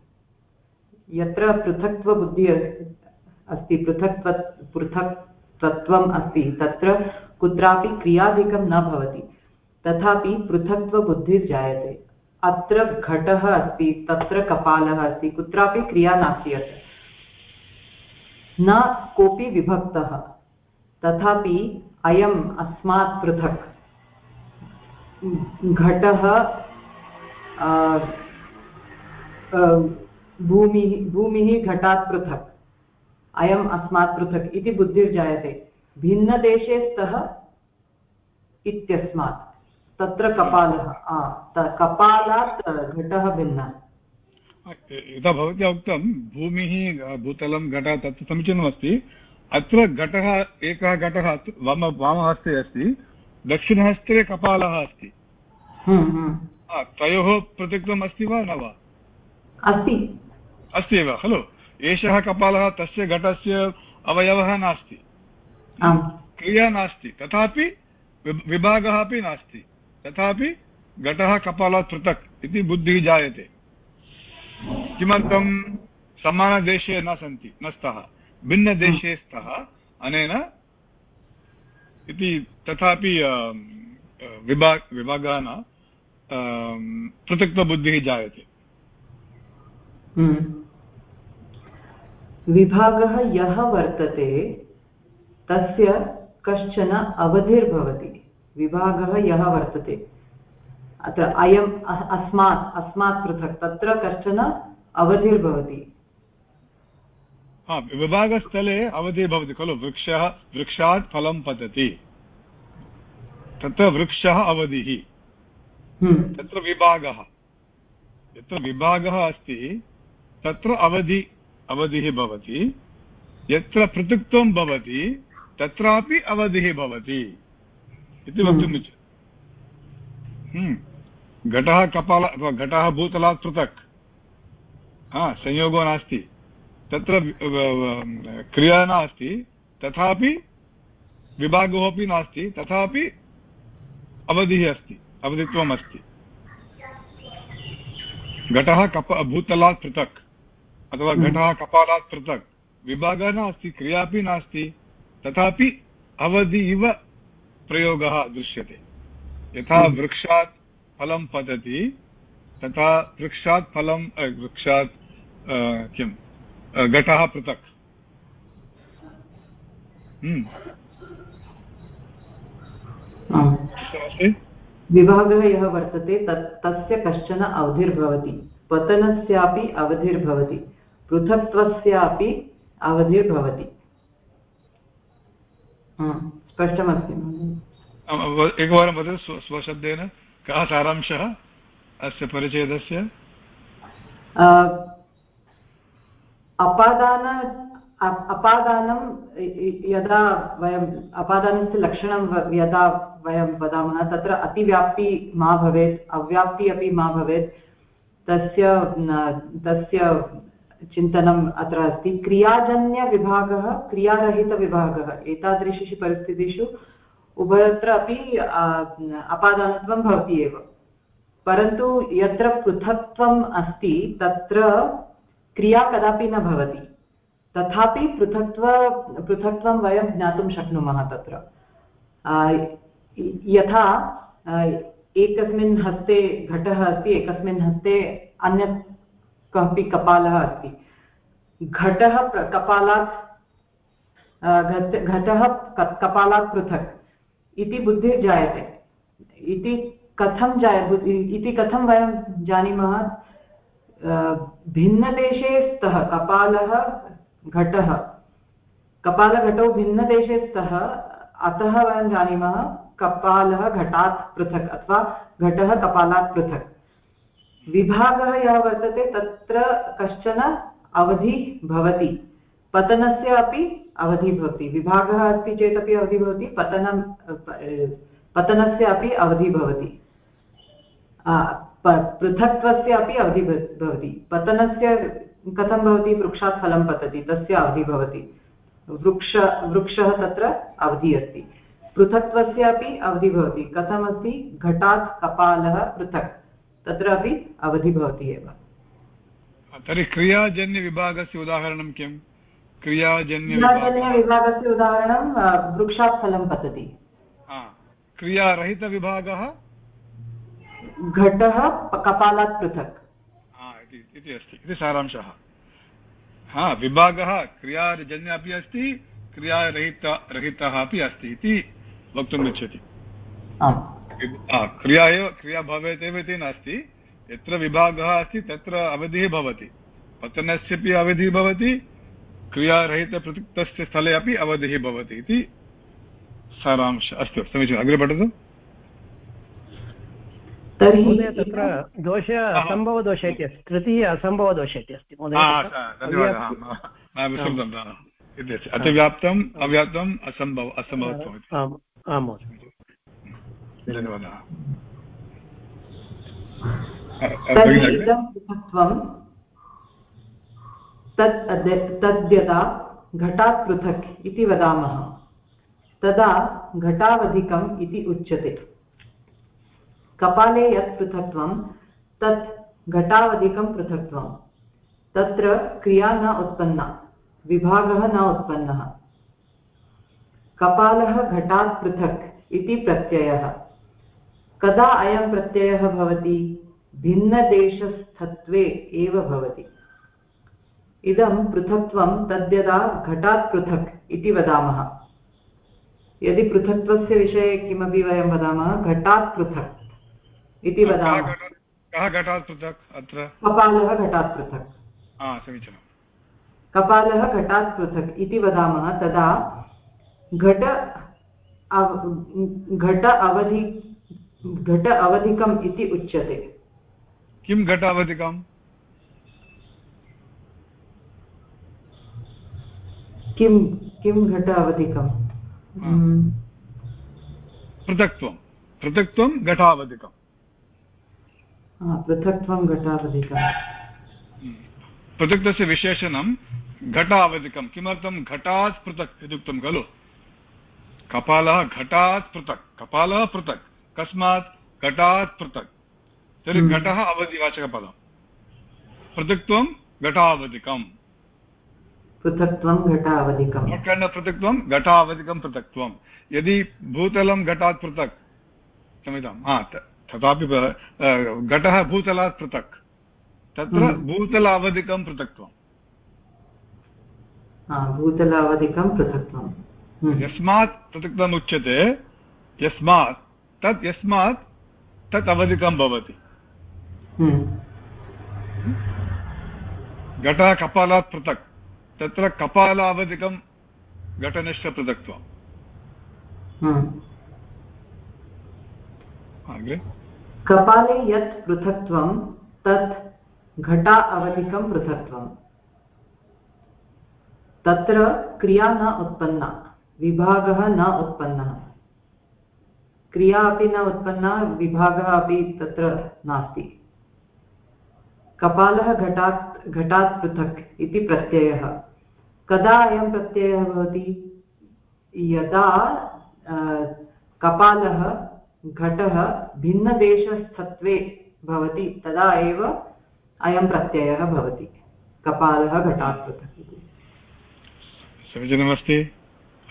यत्र पृथक्त्वबुद्धिः अस्ति पृथक्त्व पृथक्त्वम् अस्ति। तत्र कुत्रापि क्रियाधिकं न भवति। तथापि पृथक्त्वबुद्धिर्जायते अत्र घटः अस्ति, तत्र कपालः अस्ति, कुत्रापि क्रिया नास्ति अत्र। न कोऽपि विभक्तः। तथापि अयम् अस्मात् पृथक्। घटः भूमिः भूमिः घटात् पृथक्। अयम् अस्मात् पृथक् इति बुद्धिर्जायते। भिन्नदेशे स्तः इत्यस्मात्। तत्र कपालः कपालात् घटः भिन्नः। यथा भवत्या उक्तं भूमिः भूतलं घटः तत् समीचीनमस्ति। अत्र घटः एकः घटः वाम वामहस्ते अस्ति। दक्षिणहस्ते कपालः अस्ति। हम्म, हम्म। तयोः पृथक्त्वम् अस्ति वा न वा? अस्ति। अस्ति एव खलु? एषः कपालः तस्य घटस्य अवयवः नास्ति। क्रिया नास्ति। तथापि विभागः अपि नास्ति। तथापि घटः कपालात् पृथक् इति बुद्धिः जायते। किमर्थं समानदेशे न सन्ति न स्तः। भिन्नदेशे स्तः अनेन इति तथापि विभाग विभागः न पृथक्त्वबुद्धिः जायते। विभागः यः वर्तते तस्य कश्चन अवधिर्भवति। विभागः यः वर्तते। अत्र अयम् अस्मात् अस्मात् पृथक् तत्र कश्चन अवधिर्भवति। विभागस्थले अवधिः भवति खलु वृक्षः वृक्षात् फलं पतति। तत्र वृक्षः अवधिः। हम्म। तत्र विभागः। यत्र विभागः अस्ति तत्र अवधि अवधिः भवति। यत्र पृथक्त्वं भवति तत्रापि अवधिः भवति इति वक्तुम् इच्छति हम्म। घटः कपाल घटः भूतलात् पृथक्। हा संयोगो नास्ति। तत्र क्रिया नास्ति तथापि विभागोऽपि नास्ति तथापि अवधिः अस्ति अवधित्वम् अस्ति। घटः कप भूतलात् पृथक्। अथवा हम्म। घटः कपालात् पृथक् विभागः नास्ति क्रियापि नास्ति तथापि अवधि इव प्रयोगः दृश्यते यथा हम्म। वृक्षात् फलं पतति तथा वृक्षात् फलं वृक्षात् किं घटः पृथक् हम्म। विभागः यः वर्तते तत् तस्य कश्चन अवधिर्भवति पतनस्यापि अवधिर्भवति पृथक्त्वस्यापि अवधिर्भवति स्पष्टमस्ति एकवारं वदतु स्वशब्देन कः सारांशः अस्य परिच्छेदस्य अपादान अपादानं यदा वयम् अपादानस्य लक्षणं यदा वयं वदामः तत्र अतिव्याप्ति मा भवेत् अव्याप्ति अपि मा भवेत् तस्य तस्य चिन्तनम् अत्र अस्ति। क्रियाजन्यविभागः, क्रियारहितविभागः, एतादृशेषु परिस्थितिषु उभयत्र अपि अपादानत्वं भवति एव। परन्तु यत्र पृथक्त्वम् अस्ति, तत्र क्रिया कदापि न भवति। तथापि पृथक्त्व, पृथक्त्वं वयं ज्ञातुं शक्नुमः तत्र। यथा एकस्मिन् हस्ते घटः अस्ति, एकस्मिन् हस्ते अन्यत् कमपि कपालः अस्ति। घटः कपालात् घटः कपालात् पृथक् इति बुद्धिर्जायते इति कथं जाय, इति कथं वयं जानीमः? भिन्नदेशे स्तः कपालः, घटः। कपालघटौ भिन्नदेशे स्तः, अतः वयं जानीमः कपालः घटात् पृथक् अथवा घटः कपालात् पृथक्। विभागः यः वर्तते तत्र कश्चन अवधिः भवति। पतनस्य अपि अवधिः भवति। विभागः अस्ति चेदपि अवधिः भवति, पतनं पतनस्य अपि अवधिः भवति। पृथक्त्वस्य अपि अवधिः भवति। पतनस्य कथं भवति? वृक्षात् फलं पतति, तस्य अवधिः भवति। वृक्ष, वृक्षः तत्र अवधिः अस्ति। पृथक्त्वस्य अपि अवधिः भवति। कथमस्ति? घटात् कपालः पृथक्। तत्रापि अवधि भवति एव। तर्हि क्रियाजन्यविभागस्य उदाहरणं किं? क्रियाजन्यविभागस्य उदाहरणं वृक्षात् फलं पतति। क्रियारहितविभागः? घटः कपालात् पृथक्। इति अस्ति इति सारांशः। हा विभागः क्रियाजन्य अपि अस्ति क्रियारहित रहितः अपि अस्ति इति वक्तुम् इच्छति। क्रिया एव क्रिया भवेत् एव इति नास्ति। यत्र विभागः अस्ति तत्र अवधिः भवति। पतनस्यपि अवधिः भवति क्रियारहितपृथक्तस्य स्थले अपि अवधिः भवति इति सारांश। अस्तु समीचीनम्। अग्रे पठतु। तर्हि तत्र दोष असम्भवदोष इति अस्ति। तृतीय असम्भवदोष इति अस्ति धन्यवादः। अतिव्याप्तम् अव्याप्तम् असम्भव असम्भवत्वम् आं महोदय। धन्यवादः। तद्यदा घटात् पृथक् इति वदामः। तदा घटावधिकम् इति उच्यते। कपाले यत् पृथक्त्वं, तत् घटावधिकं पृथक्त्वं। तत्र क्रिया न उत्पन्ना, विभागः न उत्पन्नः। कपालः घटात् पृथक् इति प्रत्ययः। कदा अयं प्रत्ययः भवति? भिन्नदेशस्थत्वे एव भवति। इदं पृथक्त्वं तद्यदा घटात् पृथक् इति वदामः। यदि पृथक्त्वस्य विषये किमपि वयं वदामः घटात् पृथक् इति वदामः। कः घटात् पृथक् अत्र? कपालः घटात् पृथक्। समीचीनं कपालः घटात् पृथक् इति वदामः तदा घट घट अवधि घट अवधिकम् इति उच्यते। किं घट अवधिकम् किं किं घट अवधिकम् पृथक्त्वं। पृथक्त्वं घटावधिकम्। पृथक्त्वं घटावधिकम्। पृथक्तस्य विशेषणं घटावधिकं किमर्थं? घटात् पृथक् इत्युक्तं खलु। कपालः घटात् पृथक्। कपालः पृथक्। कस्मात् घटात् पृथक्। तर्हि हम्म। घटः अवधिवाचकपदं पृथक्त्वं घटावधिकम्। पृथक्त्वं घटावधिकं पृथक्त्वं? घटावधिकं पृथक्त्वं। यदि भूतलं घटात् पृथक् क्षम्यतां हा तथापि घटः भूतलात् पृथक्। तत्र हम्म। भूतलावधिकं पृथक्त्वं भूतलावधिकं पृथक्त्वं हम्म। यस्मात् पृथक्त्वम् उच्यते यस्मात् तत् यस्मात् तत् अवधिकं भवति। हम्म। घटः कपालात् पृथक्। तत्र कपालावधिकं घटनिष्ठ पृथक्त्वम्। हम्म। कपाले यत् पृथक्त्वं तत् घटा अवधिकं पृथक्त्वम्। तत्र क्रिया न उत्पन्ना विभागः न उत्पन्नः। क्रिया अपि न उत्पन्ना, विभागः अपि तत्र नास्ति। कपालः घटात् घटात् पृथक् इति प्रत्ययः। कदा अयं प्रत्ययः भवति? यदा कपालः घटः भिन्नदेशस्थत्वे भवति, तदा एव अयं प्रत्ययः भवति। कपालः घटात् पृथक् इति। समीचीनमस्ति।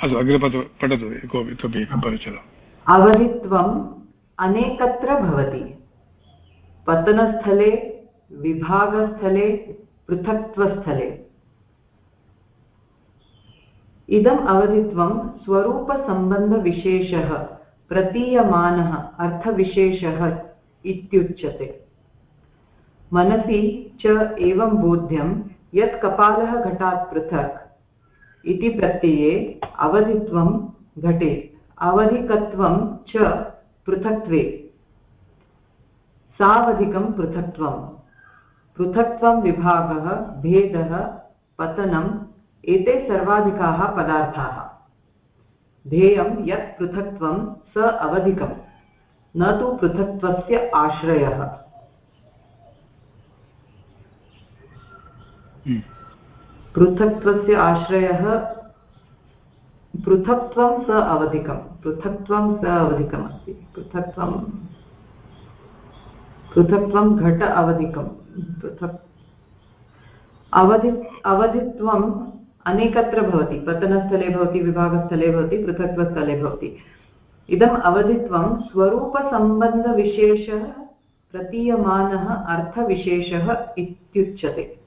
अस्तु, अग्रे पठतु, इतोपि इतोपि एकं परिचयम् अवधित्वम् अनेकत्र भवति। पतनस्थले, विभागस्थले, पृथक्त्वस्थले। इदम् अवधित्वं स्वरूपसम्बन्धविशेषः, प्रतीयमानः, अर्थविशेषः इत्युच्यते। मनसि च एवं बोध्यं यत् कपालः घटात् पृथक् इति प्रत्यये अवधित्वं घटे। अवधिकत्वं च पृथक्त्वे। सावधिकं पृथक्त्वं। पृथक्त्वं विभागः भेदः पतनम् एते सर्वाधिकाः पदार्थाः। ध्येयं यत् पृथक्त्वं स अवधिकं न तु पृथक्त्वस्य आश्रयः। हम्म। पृथक्त्वस्य आश्रयः पृथक्त्वं स अवधिकं, पृथक्त्वं स अवधिकम् अस्ति पृथक्त्वं पृथक्त्वं घट अवधिकं, पृथक् अवधि अवधित्वम् अनेकत्र भवति, पतनस्थले भवति, विभागस्थले भवति, पृथक्त्वस्थले भवति। इदम् अवधित्वं स्वरूपसम्बन्धविशेषः, प्रतीयमानः अर्थविशेषः इत्युच्यते।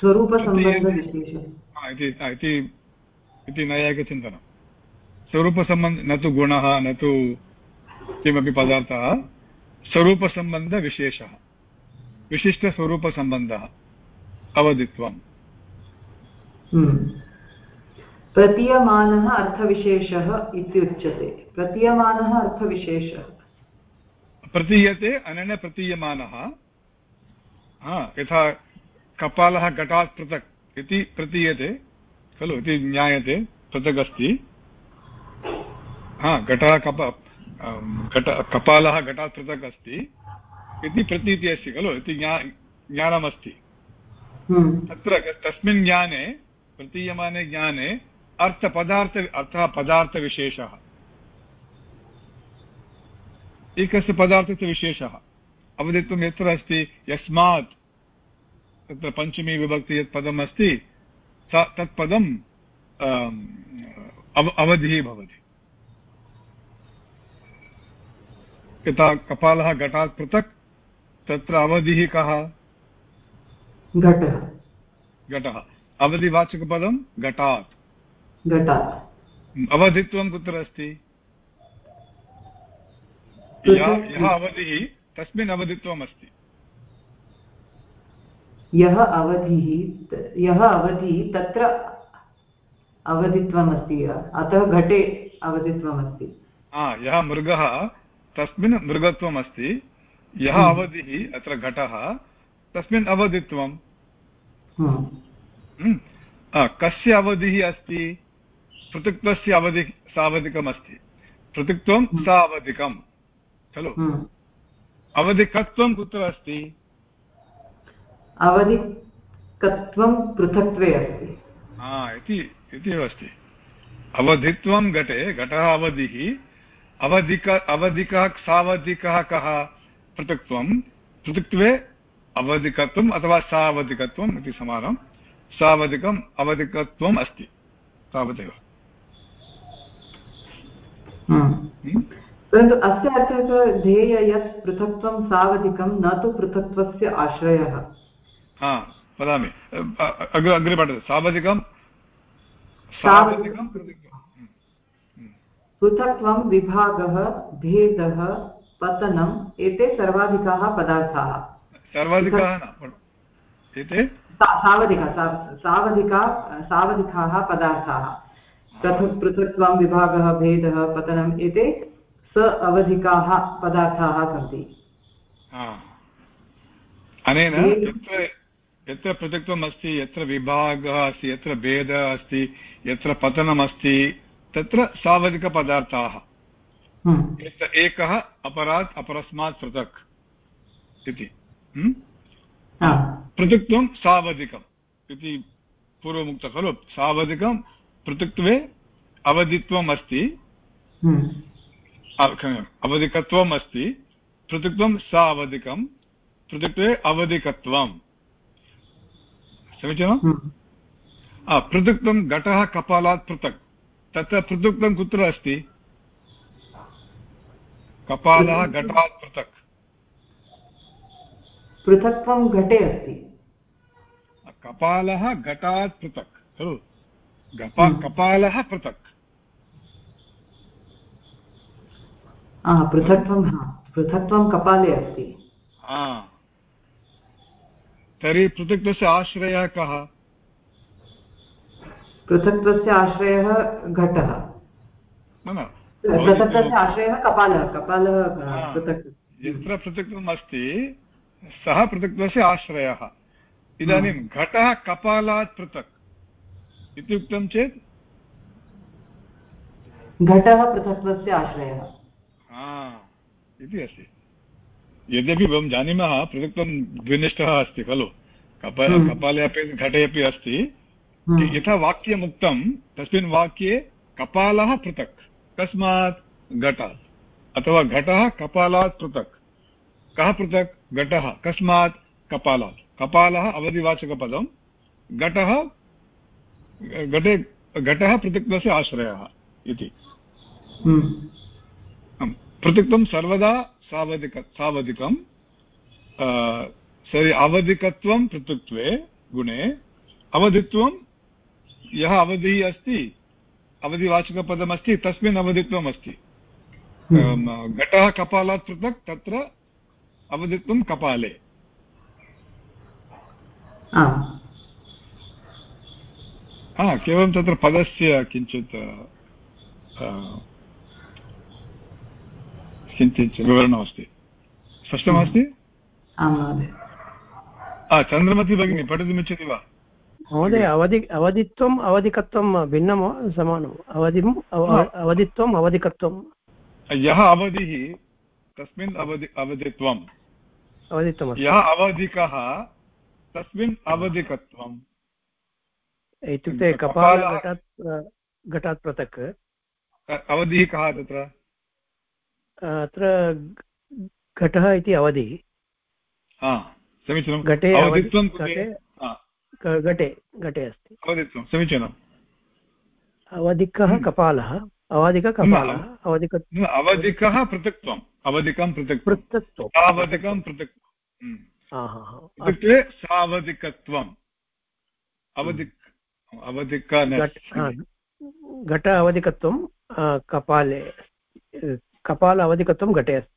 स्वरूपसम्बन्धविशेषः। इति नैयायिकचिन्तनं स्वरूपसम्बन्ध न तु गुणः न तु किमपि पदार्थः स्वरूपसम्बन्धविशेषः। विशिष्टस्वरूपसम्बन्धः अवधित्वम्। हम्म। प्रतीयमानः अर्थविशेषः इत्युच्यते प्रतीयमानः अर्थविशेषः। प्रतीयते अनेन प्रतीयमानः। यथा कपालः घटात् पृथक्। इति प्रतीयते खलु? इति ज्ञायते पृथक् अस्ति हा घटः कप घट कपालः घटात् पृथक् अस्ति इति प्रतीतिः अस्ति खलु? इति ज्ञा ज्ञानमस्ति। हम्म। तत्र तस्मिन् ज्ञाने प्रतीयमाने ज्ञाने अर्थपदार्थ अर्थः पदार्थविशेषः। एकस्य पदार्थस्य विशेषः। अवदित्वं यत्र अस्ति? यस्मात्। तत्र पञ्चमी विभक्ति यत् पदम् अस्ति सा तत् पदम् अव अवधिः भवति। यथा कपालः घटात् पृथक् तत्र अवधिः कः? घटः। घटः। अवधिवाचकपदं घटात्। अवधित्वं कुत्र अस्ति? यः अवधिः तस्मिन् अवधित्वम् अस्ति। यः अवधिः यः अवधिः तत्र अवधित्वमस्ति अतः घटे अवधित्वमस्ति। यः मृगः तस्मिन् मृगत्वम् अस्ति यः हम्म। अवधिः अत्र घटः तस्मिन् अवधित्वं हम्म। हम्म। कस्य अवधिः अस्ति? पृथक्त्वस्य अवधि सावधिकम् अस्ति पृथक्त्वं सावधिकं। खलु? अवधिकत्वं कुत्र अस्ति? अवधिकत्वं पृथक्त्वे अस्ति। इति एव अस्ति। अवधित्वं घटे घटः अवधिः अवधिक अवधिकः सावधिकः कः पृथक्त्वं? पृथक्त्वे अवधिकत्वम् अथवा सावधिकत्वम् इति समानं। सावधिकम् अवधिकत्वम् अस्ति तावदेव। हम्म। परन्तु अस्य अर्थः ध्येय यत् पृथक्त्वं सावधिकं न तु पृथक्त्वस्य आश्रयः। हा वदामि। अग्रे अग्रे पठतु सावधिकं सावधिकं पृथक्त्वं विभागः भेदः पतनम् एते सर्वाधिकाः पदार्थाः। सर्वाधिकाः न एते? सावधिका सावधिका सावधिकाः पदार्थाः। पृथक् पृथक्त्वं विभागः भेदः पतनम् एते स अवधिकाः पदार्थाः सन्ति अनेन यत्र पृथक्त्वम् अस्ति यत्र विभागः अस्ति यत्र भेदः अस्ति यत्र पतनमस्ति तत्र सावधिकपदार्थाः। हम्म। यत्र एकः अपरात् अपरस्मात् पृथक् इति। हम्म? पृथक्त्वं सावधिकम् इति पूर्वमुक्तं खलु। सावधिकं पृथक्त्वे अवधित्वम् अस्ति हम्म। अवधिकत्वम् अस्ति पृथक्त्वं सावधिकं पृथक्त्वे अवधिकत्वं समीचीनं हम्म। पृथक्त्वं घटः कपालात् पृथक्। तत्र पृथक्त्वं कुत्र अस्ति? कपालः घटात् पृथक्। पृथक्त्वं घटे अस्ति। कपालः घटात् पृथक्। खलु। हम्म। कपालः पृथक्। पृथक्त्वं पृथक्त्वं कपाले अस्ति। तर्हि पृथक्त्वस्य आश्रयः कः? पृथक्त्वस्य आश्रयः घटः। पृथक्त्वस्य आश्रयः कपालः कपालः यत्र पृथक्त्वम् अस्ति सः पृथक्त्वस्य आश्रयः। इदानीं घटः कपालात् पृथक्। इत्युक्तं चेत्? घटः पृथक्त्वस्य आश्रयः। इति अस्ति। यद्यपि वयं जानीमः पृथक्त्वं द्विनिष्ठः अस्ति खलु। कपाल हम्म। कपाले अपि घटे अपि अस्ति। हम्म। यथा वाक्यमुक्तं तस्मिन् वाक्ये कपालः पृथक् कस्मात् घटात् अथवा घटः कपालात् पृथक्। कः पृथक्? घटः। कस्मात् कपालात्। कपालः अवधिवाचकपदं घटः घटे घटः पृथक्त्वस्य आश्रयः इति। हम्म। पृथक्त्वं सर्वदा सावधिक सावधिकं सरि अवधिकत्वं पृथक्त्वे गुणे अवधित्वं यः अवधिः अस्ति अवधिवाचकपदमस्ति तस्मिन् अवधित्वम् अस्ति हम्म। घटः कपालात् पृथक् तत्र अवधित्वं कपाले। हा। केवलं तत्र पदस्य किञ्चित् किञ्चित् विवरणमस्ति। स्पष्टमस्ति? चन्द्रमति भगिनी पठितुमिच्छति वा? महोदय अवधि अवधित्वम् अवधिकत्वं भिन्नं समानम्। अवधिम् अवधित्वम् अवधिकत्वं यः अवधिः तस्मिन् अवधि अवधित्वं यः अवधिकः तस्मिन् अवधिकत्वम्। इत्युक्ते कपालघटात् घटात् पृथक्। अवधिः कः तत्र? अत्र घटः इति अवधिः। समीचीनं घटे घटे घटे अस्ति। अवधित्वं समीचीनम्। अवधिकः हम्म। कपालः अवधिककपालः अवधिक अवधिकः पृथक्त्वम् अवधिकं पृथक् पृथक्त्वम् अवधिकं पृथक् इत्युक्ते सावधिकत्वम्। अवधिक अवधिक घट अवधिकत्वं कपाले कपाल अवधिकत्वं घटे अस्ति।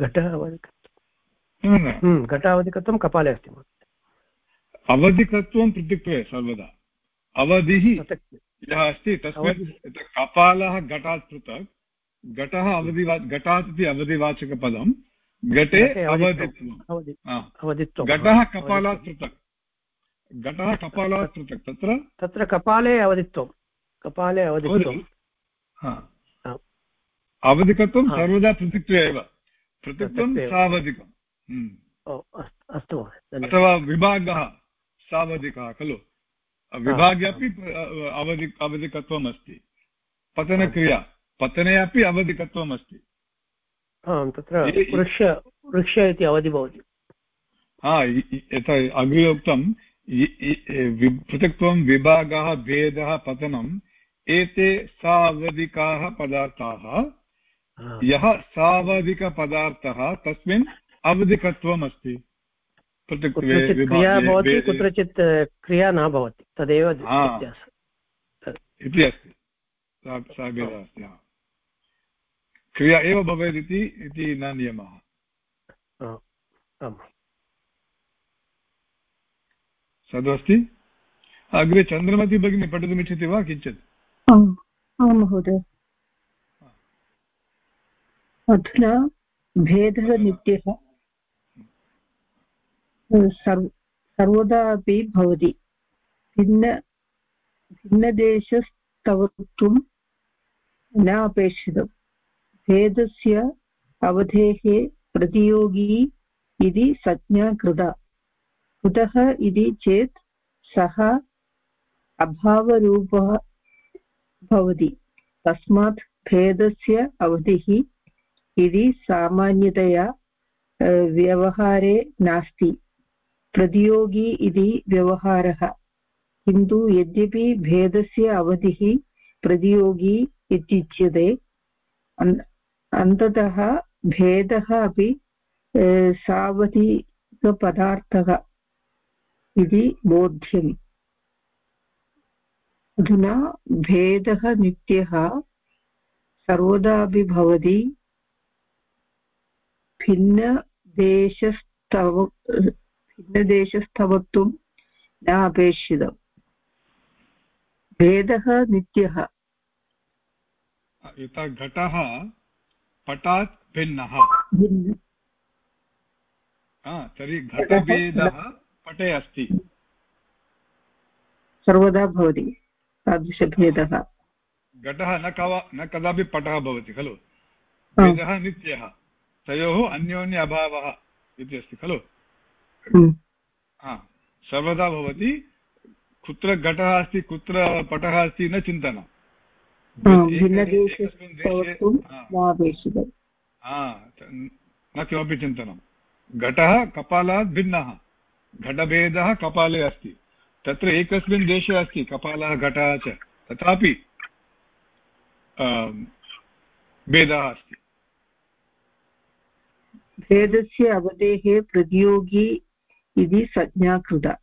घट अवधिकत्वं घट अवधिकत्वं कपाले अस्ति अवधिकत्वं पृथक्त्वे सर्वदा। अवधिः यः अस्ति तस्मिन् कपालः घटात् पृथक् घटः अवधिवा घटात् इति अवधिवाचकपदं घटे अवधित्वं घटः कपालात् पृथक्। घटः कपालात् पृथक् तत्र तत्र कपाले अवधित्वं। कपाले अवधित्वं। अवधिकत्वं सर्वदा पृथक्त्वे एव। पृथक्त्वं सावधिकम्। हम्म। अस्तु अथवा विभागः सावधिकः खलु? विभागे अपि अवधि अवधिकत्वम् अस्ति। पतनक्रिया पतने अपि अवधिकत्वम् अस्ति। आम् तत्र वृक्ष वृक्ष इति अवधि भवति। हा यथा अग्रे उक्तं पृथक्त्वं विभागः भेदः पतनम् एते सावधिकाः पदार्थाः। यः सावधिकपदार्थः तस्मिन् अवधिकत्वम् अस्ति क्रिया भवति कुत्रचित् क्रिया न भवति। तदेव इति अस्ति। सा भेदः अस्ति क्रिया एव भवेत् इति इति न नियमः। तदस्ति अग्रे चन्द्रमती भगिनी पठितुमिच्छति वा? किञ्चित्। महोदय। अधुना भेदः नित्यः सर्वदा अपि भवति। भिन्न, भिन्नदेशस्तवत्वं न अपेक्षितं। भेदस्य अवधेः प्रतियोगी इति संज्ञा कृता। कुतः इति चेत् सः अभावरूपः भवति। तस्मात् भेदस्य अवधिः इति सामान्यतया व्यवहारे नास्ति। प्रतियोगी इति व्यवहारः। किन्तु यद्यपि भेदस्य अवधिः प्रतियोगी इत्युच्यते अन्ततः भेदः अपि सावधिकपदार्थः इति बोध्यम्। अधुना भेदः नित्यः सर्वदापि भवति भिन्नदेशस्तव भिन्नदेशस्तवत्वं न अपेक्षितम् भेदः नित्यः। यथा घटः पटात् भिन्नः। तर्हि घटभेदः पटे अस्ति। सर्वदा भवति। तादृशभेदः। घटः न कवा न कदापि पटः भवति खलु? भेदः नित्यः। तयोः अन्योन्य अभावः इति अस्ति खलु? सर्वदा भवति कुत्र घटः अस्ति कुत्र पटः अस्ति न चिन्तनं। न किमपि चिन्तनं। घटः कपालात् भिन्नः। घटभेदः कपाले अस्ति। तत्र एकस्मिन् देशे अस्ति कपालः घटः च। तथापि भेदः अस्ति। भेदस्य अवधेः प्रतियोगी इति संज्ञा कृता।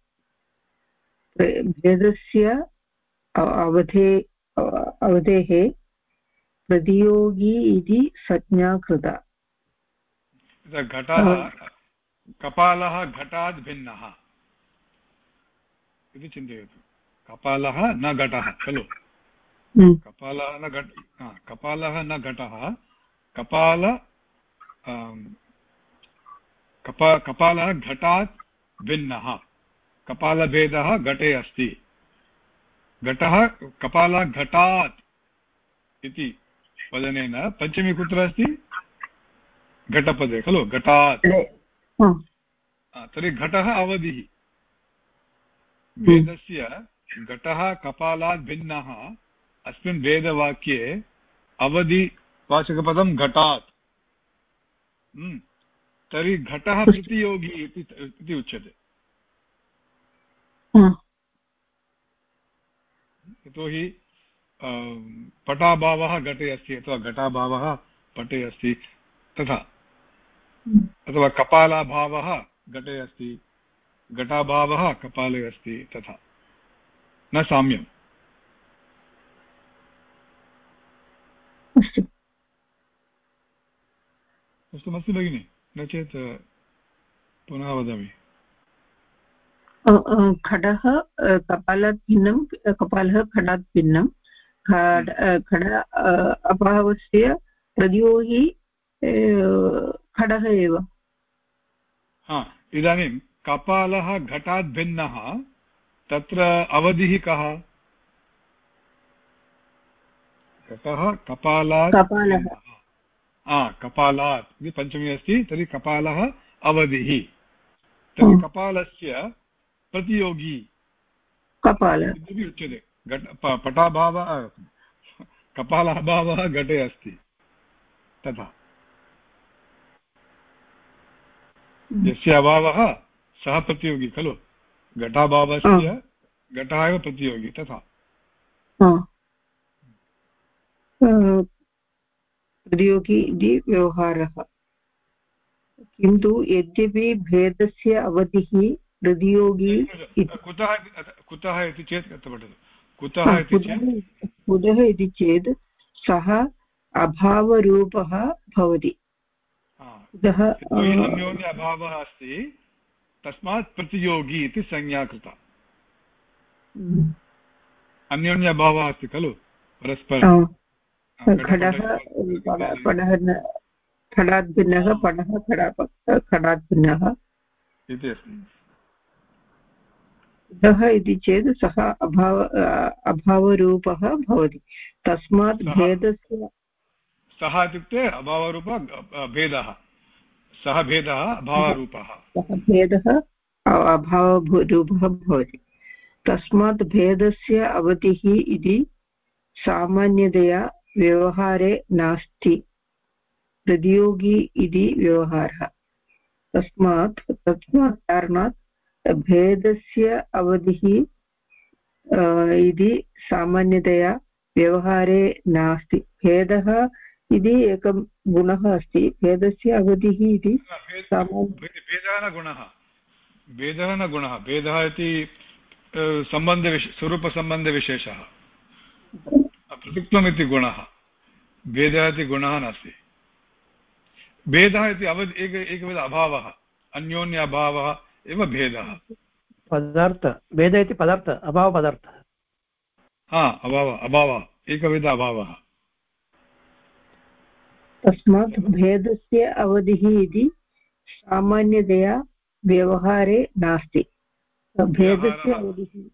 भेदस्य अवधे अवधेः प्रतियोगी इति संज्ञा कृता। घटः कपालः घटात् भिन्नः। इति चिन्तयतु। कपालः न घटः खलु? हम्म। कपालः न घट कपालः न घटः कपाल कपा कपालः घटात् भिन्नः। कपालभेदः घटे अस्ति। घटः कपालः घटात् इति वदनेन पञ्चमी कुत्र अस्ति? घटपदे खलु? घटात्। तर्हि घटः अवधिः। वेदस्य घटः कपालात् भिन्नः। अस्मिन् वेदवाक्ये अवधिवाचकपदं घटात्। तर्हि घटः प्रतियोगी इति उच्यते। यतोहि पटाभावः घटे अस्ति अथवा घटाभावः पटे अस्ति तथा अथवा कपालाभावः घटे अस्ति घटाभावः कपाले अस्ति तथा। न साम्यम्। अस्तु। अस्तु भगिनि। न चेत् पुनः वदामि। खडः कपालात् भिन्नं कपालः खडात् भिन्नं। खड अभावस्य प्रतियोगी खडः एव। हा इदानीं कपालः घटात् भिन्नः तत्र अवधिः कः? घटः कपालात् कपालात्। इति पञ्चमी अस्ति तर्हि कपालः अवधिः। तर्हि कपालस्य प्रतियोगी कपाल। इत्यपि उच्यते। पटाभावः कपालाभावः घटे अस्ति। तथा। यस्य अभावः सः प्रतियोगी खलु घटाभावस्य घटः एव प्रतियोगी तथा। प्रतियोगी इति व्यवहारः। किन्तु यद्यपि भेदस्य अवधिः प्रतियोगी कुतः कुतः इति चेत् पठतु? कुतः इति चेत्? कुतः इति चेत् सः अभावरूपः भवति। कुतः अभावः अस्ति तस्मात् प्रतियोगी इति संज्ञा कृता। हम्म। अन्योन्य अभावः अस्ति खलु? परस्पर खडात् भिन्नः पडः खडात् भिन्नः। इति अस्ति। घटः इति चेत् सः अभाव अभावरूपः भवति। तस्मात् भेदस्य सः इत्युक्ते अभावरूप भेदः। सः भेदः अभावरूपः। सः भेदः अभावरूपः भवति। तस्मात् भेदस्य अवधिः इति सामान्यतया व्यवहारे नास्ति। प्रतियोगी इति व्यवहारः। तस्मात् तस्मात् कारणात् भेदस्य अवधिः इति सामान्यतया व्यवहारे नास्ति। भेदः इति एकं गुणः अस्ति। भेदस्य अवधिः इति भेदः न गुणः भेदः न गुणः भेदः इति सम्बन्धविश स्वरूपसम्बन्धविशेषः। पृथक्त्वम् इति गुणः। भेदः इति गुणः नास्ति। भेदः इति अवधि एक एकविध अभावः। अन्योन्य अभावः एव भेदः। पदार्थ। भेद इति पदार्थ। अभावपदार्थः। हा अभावः। अभावः। एकविध अभावः। तस्मात् भेदस्य अवधिः इति सामान्यतया व्यवहारे नास्ति। भेदस्य अवधिः।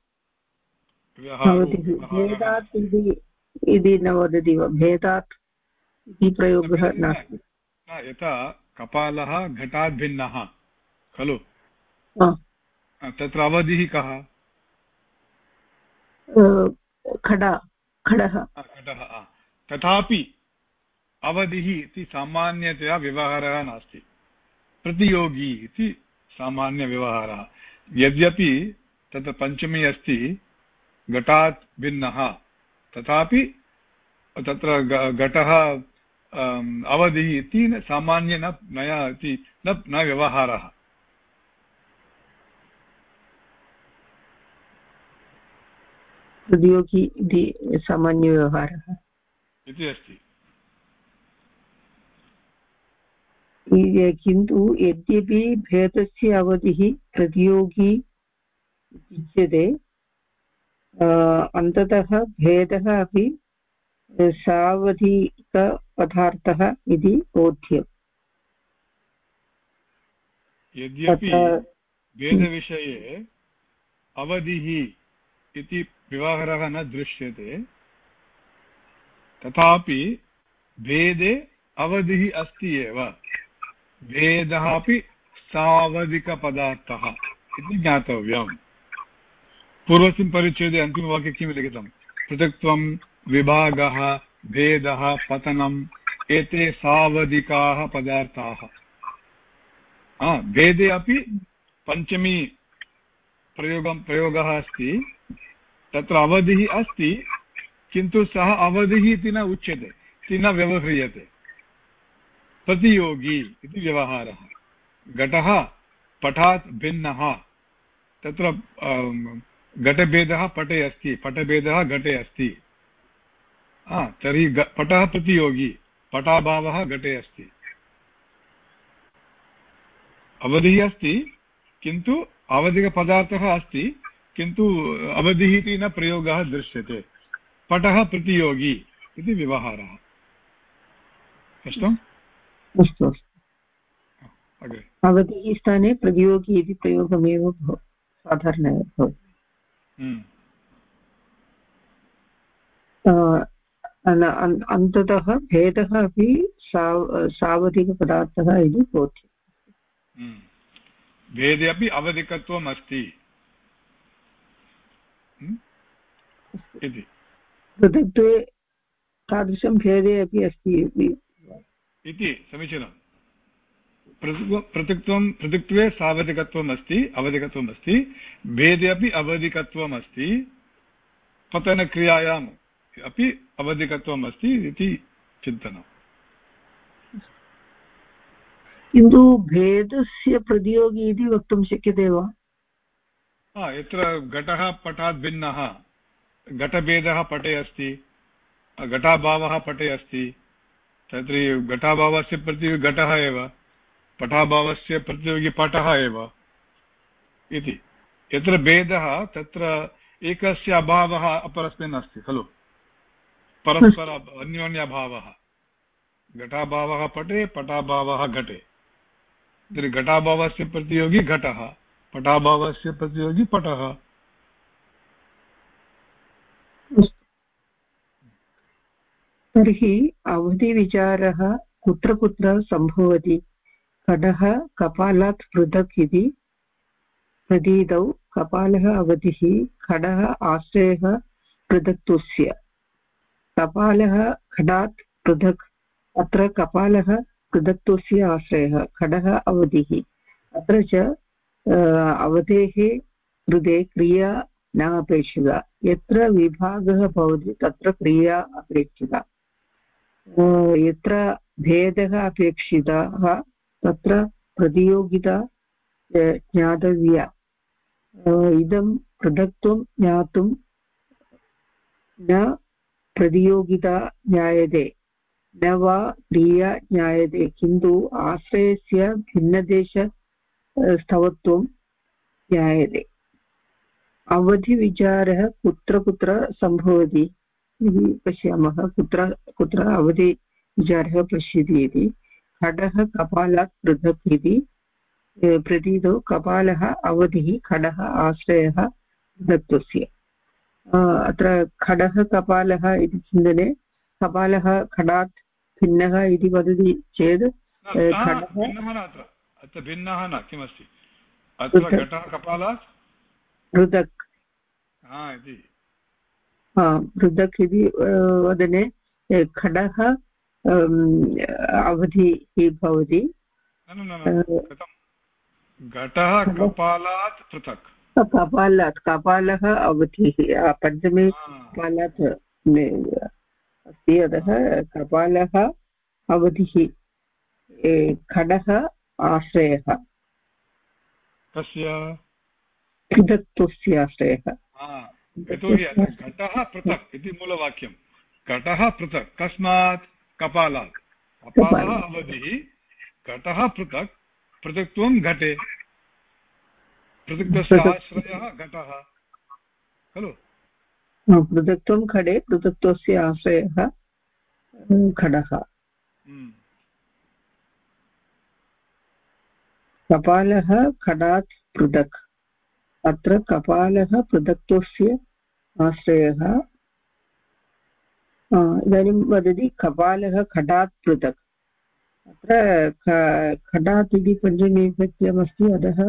भेदात् इति न वदति वा? भेदात् इति प्रयोगः नास्ति। यथा कपालः घटात् भिन्नः खलु तत्र अवधिः कः? खडा खडः। खडः तथापि अवधिः इति सामान्यतया व्यवहारः नास्ति। प्रतियोगी इति सामान्यव्यवहारः। यद्यपि तत्र पञ्चमी अस्ति घटात् भिन्नः। तथापि तत्र घटः अवधिः इति सामान्य न नया इति न न व्यवहारः। प्रतियोगी इति सामान्यव्यवहारः। इति अस्ति। किन्तु यद्यपि भेदस्य अवधिः प्रतियोगी उच्यते अन्ततः भेदः अपि सावधिकपदार्थः इति बोध्यम्। यद्यपि भेदविषये अवधिः इति व्यवहारः न दृश्यते तथापि भेदे अवधिः अस्ति एव। भेदः अपि सावधिकपदार्थः इति ज्ञातव्यम्। पूर्वस्मिन् परिच्छेदे अन्तिमवाक्ये किं लिखितं? पृथक्त्वं विभागः, भेदः, पतनम्, एते सावधिकाः पदार्थाः। भेदे अपि पञ्चमी प्रयोगं, प्रयोगः अस्ति। तत्र अवधिः अस्ति, किन्तु सः अवधिः इति न उच्यते, इति न व्यवह्रियते। प्रतियोगी इति व्यवहारः। घटः पठात् भिन्नः। तत्र घटभेदः पटे अस्ति पटभेदः घटे अस्ति। तर्हि पटः प्रतियोगी पटाभावः घटे अस्ति। अवधिः अस्ति, किन्तु अवधिकपदार्थः अस्ति, किन्तु अवधिः इति न प्रयोगः दृश्यते। पटः प्रतियोगी इति व्यवहारः। स्पष्टम् अस्तु अस्तु। अवधिः स्थाने प्रतियोगी इति प्रयोगमेव साधारणमेव भवति। हम्म। अन्ततः भेदः अपि साव सावधिकपदार्थः इति बोध्यम् हम्म। भेदे अपि अवधिकत्वम् अस्ति। हम्म। इति। पृथक्त्वे तादृशं भेदे अपि अस्ति इति समीचीनं। पृथक्त्वं पृथक्त्वे सावधिकत्वम् अस्ति अवधिकत्वम् अस्ति भेदे अपि अवधिकत्वम् अस्ति पतनक्रियायाम् अपि अवधिकत्वम् अस्ति इति चिन्तनम्। किन्तु भेदस्य प्रतियोगी इति वक्तुं शक्यते वा? यत्र घटः पटात् भिन्नः घटभेदः पटे अस्ति घटाभावः पटे अस्ति तत्र घटाभावस्य प्रतियोगी घटः एव पटाभावस्य प्रतियोगी पटः एव इति। यत्र भेदः तत्र एकस्य अभावः अपरस्मिन् अस्ति खलु? परस्पर अन्योन्यभावः। घटाभावः पटे पटाभावः घटे। तर्हि घटाभावस्य प्रतियोगी घटः पटाभावस्य प्रतियोगी पटः। तर्हि अवधिविचारः कुत्र कुत्र सम्भवति। खडः कपालात् पृथक् इति प्रतीतौ कपालः अवधिः, खडः आश्रयः पृथक्त्वस्य कपालः खडात् पृथक्, अत्र कपालः पृथक्त्वस्य आश्रयः, खडः अवधिः। अत्र च अवधेः कृते क्रिया न अपेक्षिता। यत्र विभागः भवति तत्र क्रिया अपेक्षिता। यत्र भेदः अपेक्षितः तत्र प्रतियोगिता ज्ञातव्या। इदं पृथक्त्वं ज्ञातुं न प्रतियोगिता ज्ञायते, न वा क्रिया ज्ञायते, किन्तु आश्रयस्य भिन्नदेश स्थवत्वं ज्ञायते। अवधिविचारः कुत्र कुत्र सम्भवति? पश्यामः कुत्र कुत्र अवधिविचारः पश्यति इति। खडः कपालात् पृथक् इति प्रतीतौ कपालः अवधिः खडः आश्रयः दत्तस्य अत्र खडः कपालः इति चिन्तने कपालः खडात् भिन्नः इति वदति चेत् खडः भिन्नः न किमस्ति? अत्र घटः कपालात्? पृथक्। इति। पृथक् इति वदने खडः अवधिः भवति। घटः कपालात् पृथक्। कपालात् कपालः अवधिः पञ्चमे कपालात् अस्ति अतः कपालः अवधिः खडः आश्रयः। कस्य पृथक्त्वस्य आश्रयः। यतोहि घटः पृथक् इति मूलवाक्यं घटः पृथक् कस्मात्? कपालात्। कपालः अवधिः घटः पृथक् पृथक्त्वं घटे। पृथक्तस्य आश्रयः घटः। खलु? पृथक्त्वं खडे पृथक्त्वस्य आश्रयः खडः। हम्म। कपालः खडात् पृथक्। अत्र कपालः पृथक्त्वस्य आश्रयः। इदानीं वदति कपालः खडात् पृथक्। अत्र खडात् इति पञ्चमीविभक्त्यमस्ति अतः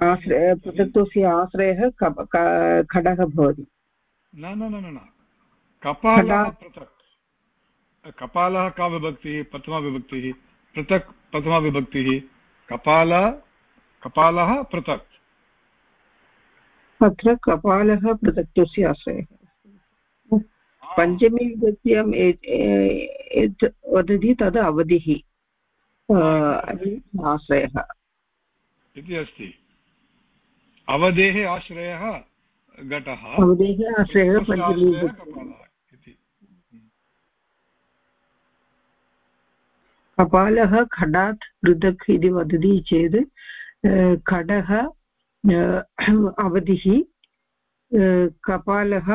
आश्रय पृथक्त्वस्य आश्रयः खडः भवति। न न न कपालः पृथक्। कपालः का विभक्तिः? प्रथमाविभक्तिः पृथक् प्रथमाविभक्तिः। कपाल कपालः पृथक्। अत्र कपालः पृथक्तस्य आश्रयः। पञ्चमी विभक्त्यां वदति तद् अवधिः आश्रयः। इति अस्ति। अवधेः आश्रयः घटः। अवधेः आश्रयः पञ्चमी कपालः खडात् पृथक् इति वदति चेत् खडः अवधिः कपालः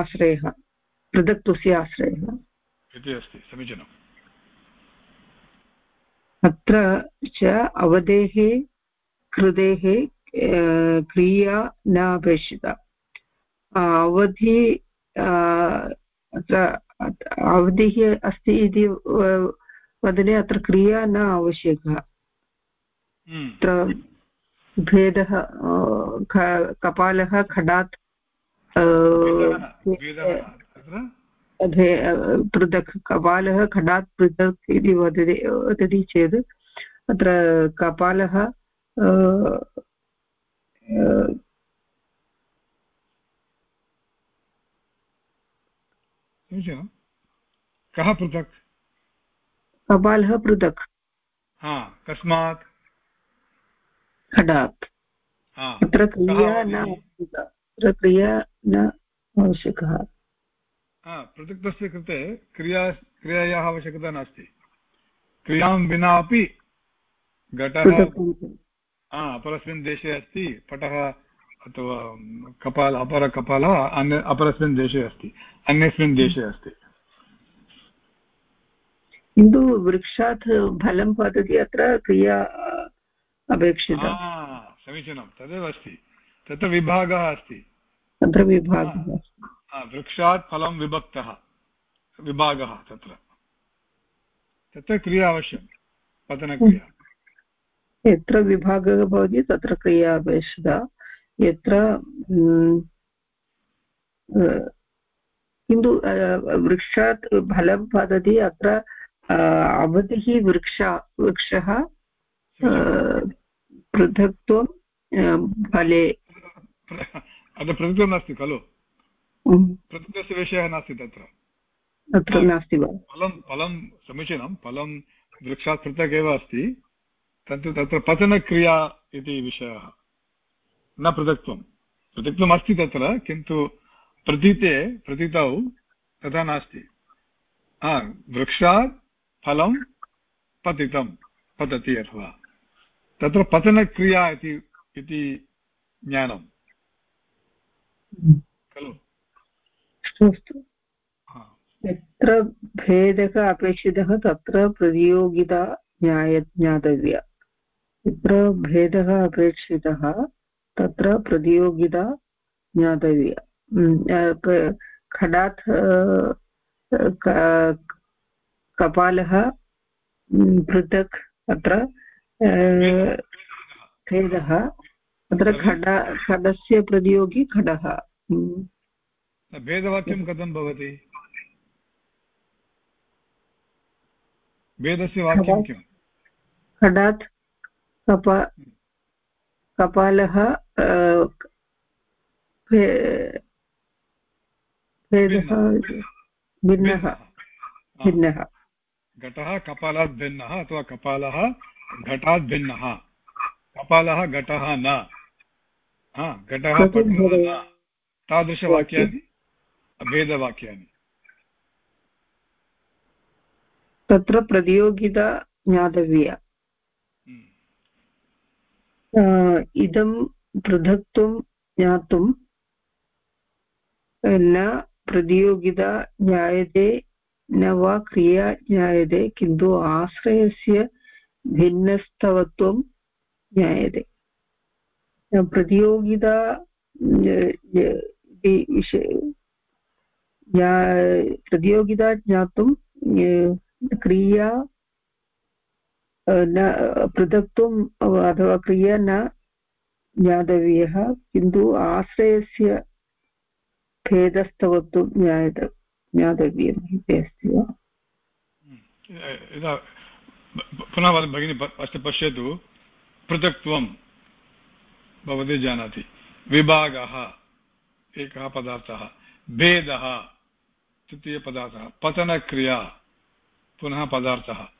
आश्रयः पृथक्त्वस्य आश्रयः। इति अस्ति समीचीनम् अत्र च अवधेः कृतेः क्रिया न अपेक्षिता अवधि अत्र अवधिः अस्ति इति वदने अत्र क्रिया न आवश्यकः हम्म। अत्र भेदः कपालः खडात् पृथक् कपालः खडात् पृथक् इति वदति वदति चेत् अत्र कपालः समीचीनं कः पृथक्? कपालः पृथक्। हा कस्मात्। खडात् अत्र क्रिया न अत्र क्रिया न आवश्यकः पृथक्तस्य कृते क्रिया क्रियायाः आवश्यकता नास्ति। क्रियाँ विना अपि घटः अपरस्मिन् देशे अस्ति पटः अथवा कपाल अपरकपालः अन्य अपरस्मिन् देशे अस्ति अन्यस्मिन् देशे अस्ति। किन्तु वृक्षात् फलं पतति अत्र क्रिया अपेक्षिता। समीचीनं तदेव अस्ति। तत्र विभागः अस्ति। तत्र विभागः वृक्षात् फलं विभक्तः विभागः तत्र। तत्र क्रिया अवश्यं पतनक्रिया। यत्र विभागः भवति तत्र क्रिया अपेक्षिता। यत्र किन्तु वृक्षात् फलं पतति अत्र अवधिः वृक्ष वृक्षः पृथक्त्वं फले अत्र पृथक्त्वं नास्ति खलु पृथक्तस्य विषयः नास्ति तत्र तत्र नास्ति वा फलं फलं समीचीनं फलं वृक्षात् पृथक् एव अस्ति तत्र तत्र पतनक्रिया इति विषयः न पृथक्त्वं। पृथक्त्वम् अस्ति तत्र किन्तु प्रतीते प्रतीतौ तथा नास्ति। हा वृक्षात् फलं पतितं पतति अथवा। तत्र पतनक्रिया इति इति ज्ञानं। खलु? यत्र भेदः अपेक्षितः तत्र प्रतियोगिता ज्ञाय ज्ञातव्या। यत्र भेदः अपेक्षितः तत्र प्रतियोगिता ज्ञातव्या। खडात् कपालः पृथक् अत्र भेदः अत्र खड खडस्य प्रतियोगी खडः। भेदवाक्यं कथं भवति? भेदस्य वाक्यं किम्? खडात् कपा कपालः भेदः भिन्नः भिन्नः। घटः कपालात् भिन्नः अथवा कपालः घटात् भिन्नः। कपालः घटः न। घटः तादृशवाक्यानि? भेदवाक्यानि तत्र प्रतियोगिता ज्ञातव्या। इदं पृथक्त्वं ज्ञातुं न प्रतियोगिता ज्ञायते न वा क्रिया ज्ञायते किन्तु आश्रयस्य भिन्नस्तवत्वं ज्ञायते प्रतियोगिता प्रतियोगिता ज्ञातुं क्रिया न पृथक्त्वम् अथवा क्रिया न ज्ञातव्यः, किन्तु आश्रयस्य भेदस्तवत्तु ज्ञायत ज्ञातव्यम् इति अस्ति वा? पुनः भगिनी अस्तु पश्यतु, पृथक्त्वं भवती जानाति। विभागः, एकः पदार्थः, भेदः, तृतीयपदार्थः, पतनक्रिया, पुनः पदार्थः।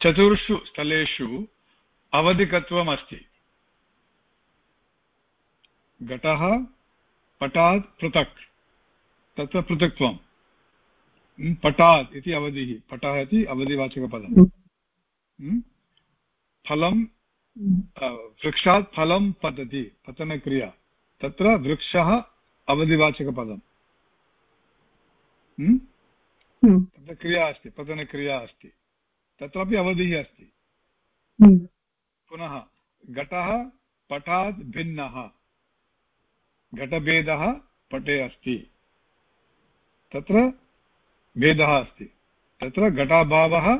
चतुर्षु स्थलेषु अवधिकत्वम् अस्ति घटः पटात् पृथक्। तत्र पृथक्त्वं पटात् इति अवधिः। पटः इति अवधिवाचकपदम्। फलं वृक्षात् फलं पतति पतनक्रिया। तत्र वृक्षः अवधिवाचकपदम्। तत्र क्रिया अस्ति पतनक्रिया अस्ति। तत्रापि अवधिः अस्ति। पुनः घटः पटात् भिन्नः। घटभेदः पटे अस्ति। तत्र भेदः अस्ति। तत्र घटाभावः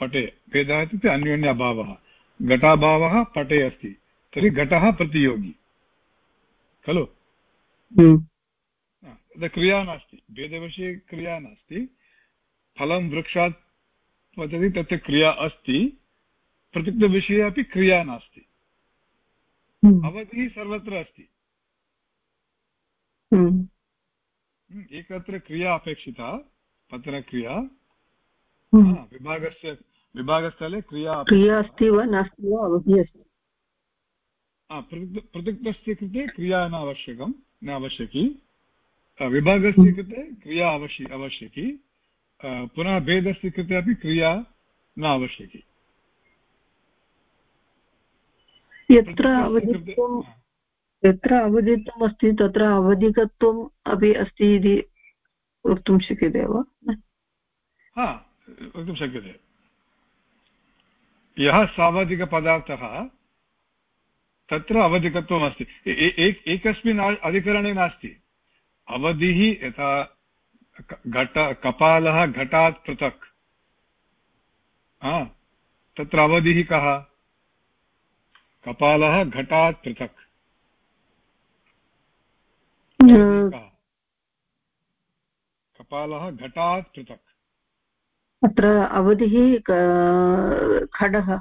पटे भेदः इत्युक्ते अन्योन्यभावः। घटाभावः पटे अस्ति। तर्हि घटः प्रतियोगी। खलु? हम्म। क्रिया नास्ति। भेदविषये क्रिया नास्ति। फलं वृक्षात् वदति तत्र क्रिया अस्ति। प्रतिक्तविषये अपि क्रिया नास्ति। हम्म। अवधिः सर्वत्र अस्ति। हम्म। हम्म, एकत्र क्रिया अपेक्षिता पतनक्रिया हम्म। विभागस्य विभागस्थले क्रिया क्रिया अस्ति वा नास्ति वा अवधिः अस्ति। पृथक्तस्य कृते क्रिया न आवश्यकं न आवश्यकी विभागस्य कृते क्रिया अवश्य आवश्यकी पुनः भेदस्य कृते अपि क्रिया न आवश्यकी यत्र अवधित्वं यत्र अवधित्वम् अस्ति तत्र अवधिकत्वम् अपि अस्ति इति वक्तुं शक्यते वा? हा वक्तुं शक्यते। यः सावधिकपदार्थः तत्र अवधिकत्वम् अस्ति एकस्मिन् अधिकरणे नास्ति। अवधिः यथा घट कपालः घटात् पृथक्। तत्र अवधिः कः? कपालः घटात् पृथक्। कपालः घटात् पृथक्। अत्र अवधिः खडः।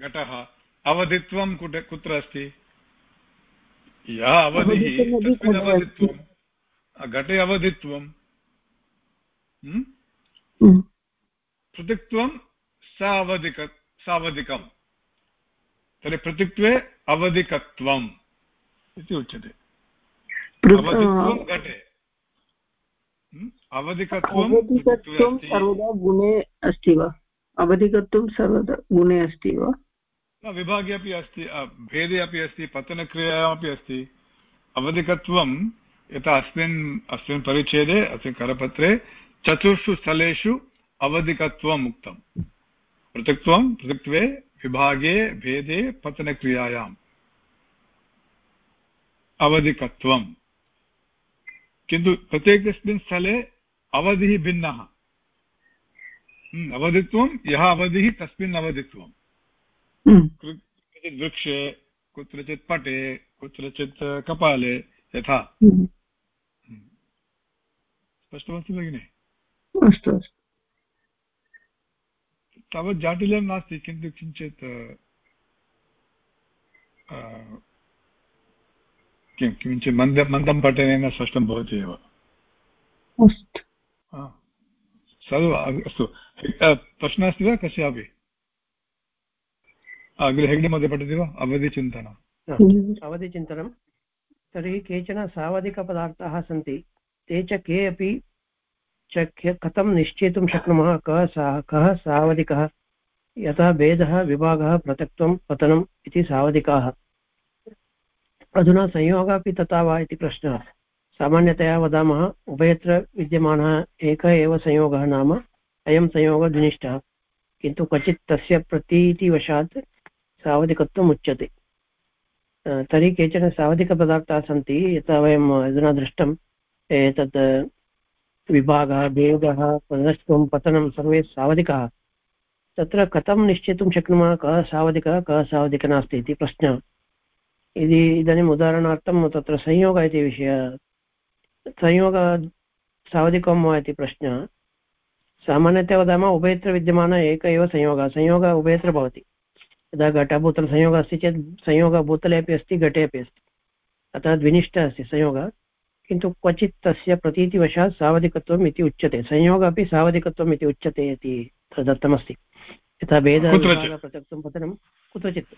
घटः। अवधित्वं कुत्र अस्ति? यः अवधिः घटे अवधित्वं। हम्म? हम्म। पृथक्त्वं सावधिक सावधिकं तर्हि पृथक्त्वे अवधिकत्वम् इति उच्यते अवधित्वं घटे? अवधिकत्वं सर्वदा गुणे अस्ति वा अवधिकत्वं सर्वदा गुणे अस्ति वा विभागे अपि अस्ति भेदे अपि अस्ति पतनक्रियायामपि अस्ति अवधिकत्वं यथा अस्मिन् अस्मिन् परिच्छेदे अस्मिन् करपत्रे चतुर्षु स्थलेषु अवधिकत्वम् उक्तम् पृथक्त्वं पृथक्त्वे विभागे भेदे पतनक्रियायाम्। अवधिकत्वम्। किन्तु प्रत्येकस्मिन् स्थले अवधिः भिन्नः। हम्म, अवधित्वं यः अवधिः तस्मिन् अवधित्वं हम्म। कुत्रचित् वृक्षे कुत्रचित् पटे कुत्रचित् कपाले यथा। हम्म। स्पष्टमस्ति भगिनि? अस्तु अस्तु। तावत् जाटिल्यं नास्ति किन्तु किञ्चित् किं किञ्चित् मन्द मन्दं पठनेन स्पष्टं भवति एव। सर्व अस्तु। प्रश्नः अस्ति वा कस्यापि? अग्रे हेग्डे मध्ये पठति वा? अवधिचिन्तनम्। अवधिचिन्तनं। तर्हि केचन सावधिकपदार्थाः सन्ति ते च के अपि च कथं निश्चेतुं शक्नुमः? कः सा? कः सावधिकः? यथा भेदः, विभागः पृथक्त्वं पतनम् इति सावधिकाः। अधुना संयोगः अपि तथा वा इति प्रश्नः। सामान्यतया वदामः, उभयत्र विद्यमानः एकः एव संयोगः नाम अयं संयोगः द्विनिष्ठः। किन्तु क्वचित् तस्य प्रतीतिवशात् सावधिकत्वम् उच्यते। तर्हि केचन सावधिकपदार्थाः सन्ति, यथा वयम् अधुना दृष्टम्, एतत् विभागः, भेदः पदनत्वं पतनं सर्वे सावधिकाः। तत्र कथं निश्चेतुं शक्नुमः? कः सावधिकः कः सावधिकः नास्ति इति प्रश्नः। यदि इदानीम् उदाहरणार्थं तत्र संयोगः इति विषयः, संयोगः सावधिकं वा इति प्रश्नः। सामान्यतया वदामः, उभयत्र विद्यमानः एक एव संयोगः। संयोगः उभयत्र भवति। यदा घटभूतलसंयोगः अस्ति चेत्, संयोगः भूतले अपि अस्ति, घटे अपि अस्ति। अतः द्विनिष्ठः अस्ति संयोगः। किन्तु क्वचित् तस्य प्रतीतिवशात् सावधिकत्वम् इति उच्यते। संयोगः अपि सावधिकत्वम् इति उच्यते इति दत्तमस्ति यथा भेदः पृथक्त्वं पतनं कुत्रचित्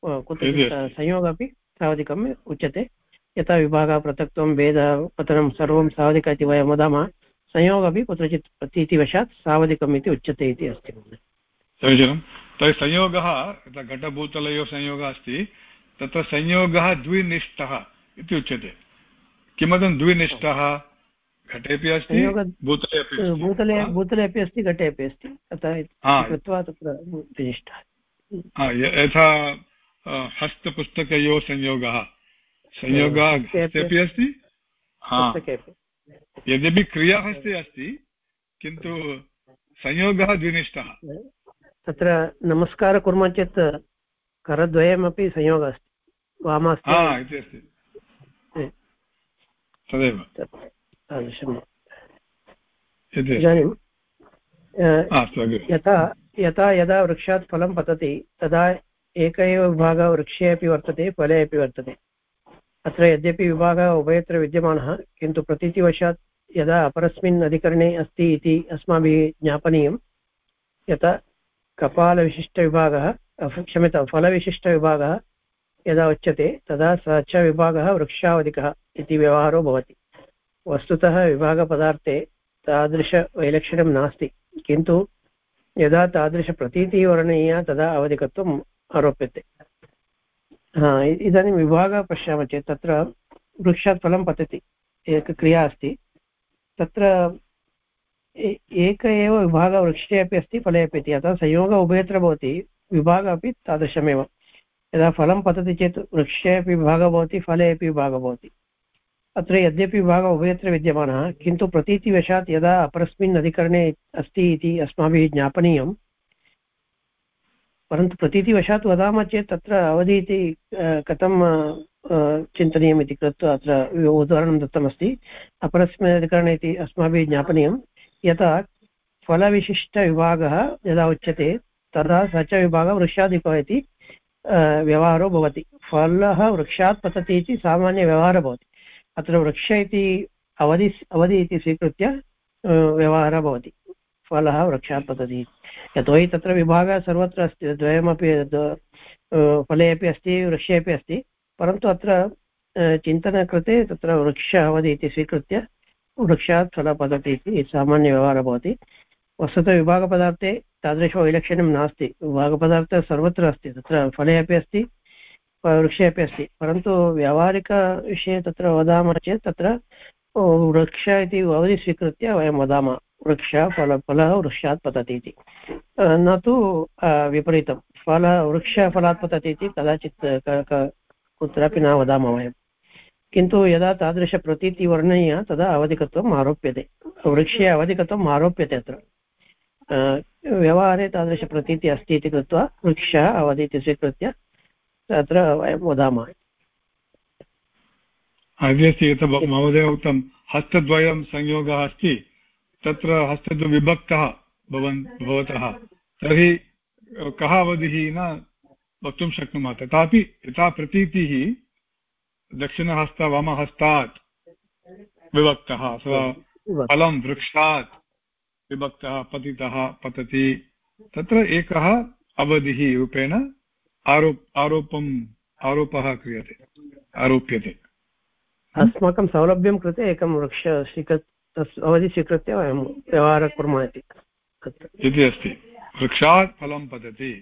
कुत्रचित् संयोगः अपि सावधिकम् उच्यते। यथा विभागः पृथक्त्वं भेदः पतनं सर्वं सावधिक इति वयं वदामः संयोगः अपि कुत्रचित् प्रतीतिवशात् सावधिकम् इति उच्यते इति अस्ति समीचीनं। तर्हि संयोगः घटभूतलयोः संयोगः अस्ति तत्र संयोगः द्विनिष्ठः इति उच्यते। किमर्थं द्विनिष्ठः? घटेपि अस्ति भूतले अपि भूतले भूतले अपि अस्ति घटे अपि अस्ति। अतः कृत्वा तत्र द्विनिष्ठः। यथा हस्तपुस्तकयोः संयोगः। संयोगः हस्तेपि अस्ति। यद्यपि क्रिया हस्ते अस्ति किन्तु संयोगः द्विनिष्ठः। तत्र नमस्कारः कुर्मः चेत् करद्वयमपि संयोगः अस्ति। वामास्ति इति अस्ति। तदेव तादृशम् इदानीं यथा यथा यदा वृक्षात् फलं पतति तदा एक एव विभागः वृक्षे अपि वर्तते फले अपि वर्तते अत्र यद्यपि विभागः उभयत्र विद्यमानः किन्तु प्रतीतिवशात् यदा अपरस्मिन् अधिकरणे अस्ति इति अस्माभिः ज्ञापनीयं यथा कपालविशिष्टविभागः क्षम्यतां फलविशिष्टविभागः यदा उच्यते, तदा स च विभागः वृक्षावधिकः इति व्यवहारो भवति। वस्तुतः विभागपदार्थे तादृशवैलक्षण्यं नास्ति। किन्तु यदा तादृशप्रतीतिः वर्णनीया तदा अवधिकत्वं आरोप्यते। हा इदानीं विभागः पश्यामः चेत् तत्र वृक्षात् फलं पतति, एका क्रिया अस्ति। तत्र एक एव विभागः वृक्षे अपि अस्ति, फले अपि अस्ति अतः संयोगः उभयत्र भवति, विभागः अपि तादृशमेव। यदा फलं पतति चेत् वृक्षे अपि विभागः भवति फले अपि विभागः भवति। अत्र यद्यपि विभागः उभयत्र विद्यमानः, किन्तु प्रतीतिवशात् यदा अपरस्मिन् अधिकरणे अस्ति इति अस्माभिः ज्ञापनीयं, परन्तु प्रतीतिवशात् वदामः चेत् तत्र अवधि इति कथं चिन्तनीयम् इति कृत्वा अत्र उदाहरणं दत्तमस्ति। अपरस्मिन् अधिकरणे इति अस्माभिः ज्ञापनीयं। यथा फलविशिष्टविभागः यदा उच्यते, तदा स च विभागः वृक्षादिकः इति व्यवहारो भवति। फलः वृक्षात् पतति इति सामान्यव्यवहारः भवति। अत्र वृक्ष इति अवधि अवधि इति स्वीकृत्य व्यवहारः भवति। फलः वृक्षात् पतति यतोहि तत्र विभागः सर्वत्र अस्ति। द्वयमपि फले अपि अस्ति, वृक्षे अपि अस्ति। परन्तु अत्र चिन्तनकृते तत्र वृक्ष अवधि इति स्वीकृत्य वृक्षात् फल पतति इति सामान्यव्यवहारः भवति। वस्तुतः विभागपदार्थे तादृशवैलक्षण्यं नास्ति। विभागपदार्थः सर्वत्र अस्ति, तत्र फले अपि अस्ति, वृक्षे अपि अस्ति। परन्तु व्यावहारिकविषये तत्र वदामः चेत् तत्र वृक्ष इति अवधि स्वीकृत्य वयं वदामः। वृक्ष, फल, फलः, वृक्षात् पतति इति। न तु विपरीतं। फल वृक्षफलात् पतति इति कदाचित् कुत्रापि न वदामः वयं। किन्तु यदा तादृशप्रतीतिः वर्णनीया तदा अवधिकत्वम् आरोप्यते। वृक्षे अवधिकत्वम् आरोप्यते अत्र। व्यवहारे तादृशप्रतीतिः अस्ति इति कृत्वा वृक्षः अवधि इति स्वीकृत्य तत्र वयं वदामः। अद्यस्ति यत् महोदय उक्तं हस्तद्वयं संयोगः अस्ति तत्र हस्तद्वविभक्तः भवन् भवतः। तर्हि कः अवधिः न वक्तुं शक्नुमः तथापि यथा प्रतीतिः दक्षिणहस्त वामहस्तात् विभक्तः अथवा फलं वृक्षात् विभक्तः पतितः पतति। तत्र एकः अवधिः रूपेण आरोप आरोपम् आरोपः क्रियते आरोप्यते। अस्माकं सौलभ्यं कृते एकं वृक्ष स्वीकृत् अवधि स्वीकृत्य वयं व्यवहारः कुर्मः इति। इति अस्ति। वृक्षात् फलं पतति।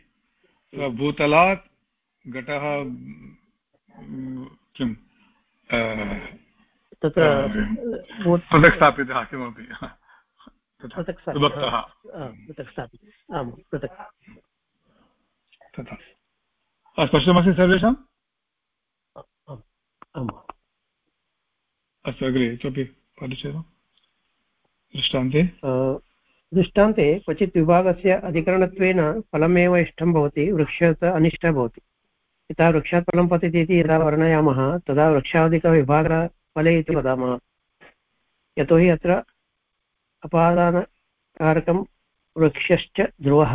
भूतलात् घटः किं? तत्र पृथक् स्थापितः किमपि। पृथक् स्थापितः आम् पृथक्। तथा। स्पष्टमस्ति सर्वेषाम् अस्तु अग्रे इतोपि परिचयः दृष्टान्ते? दृष्टान्ते क्वचित् विभागस्य अधिकरणत्वेन फलमेव इष्टं भवति वृक्षात् अनिष्टः भवति। यथा वृक्षात् फलं पतति इति यदा वर्णयामः तदा वृक्षादिकविभागः फले इति वदामः। यतोहि अत्र अपादानकारकं वृक्षश्च ध्रुवः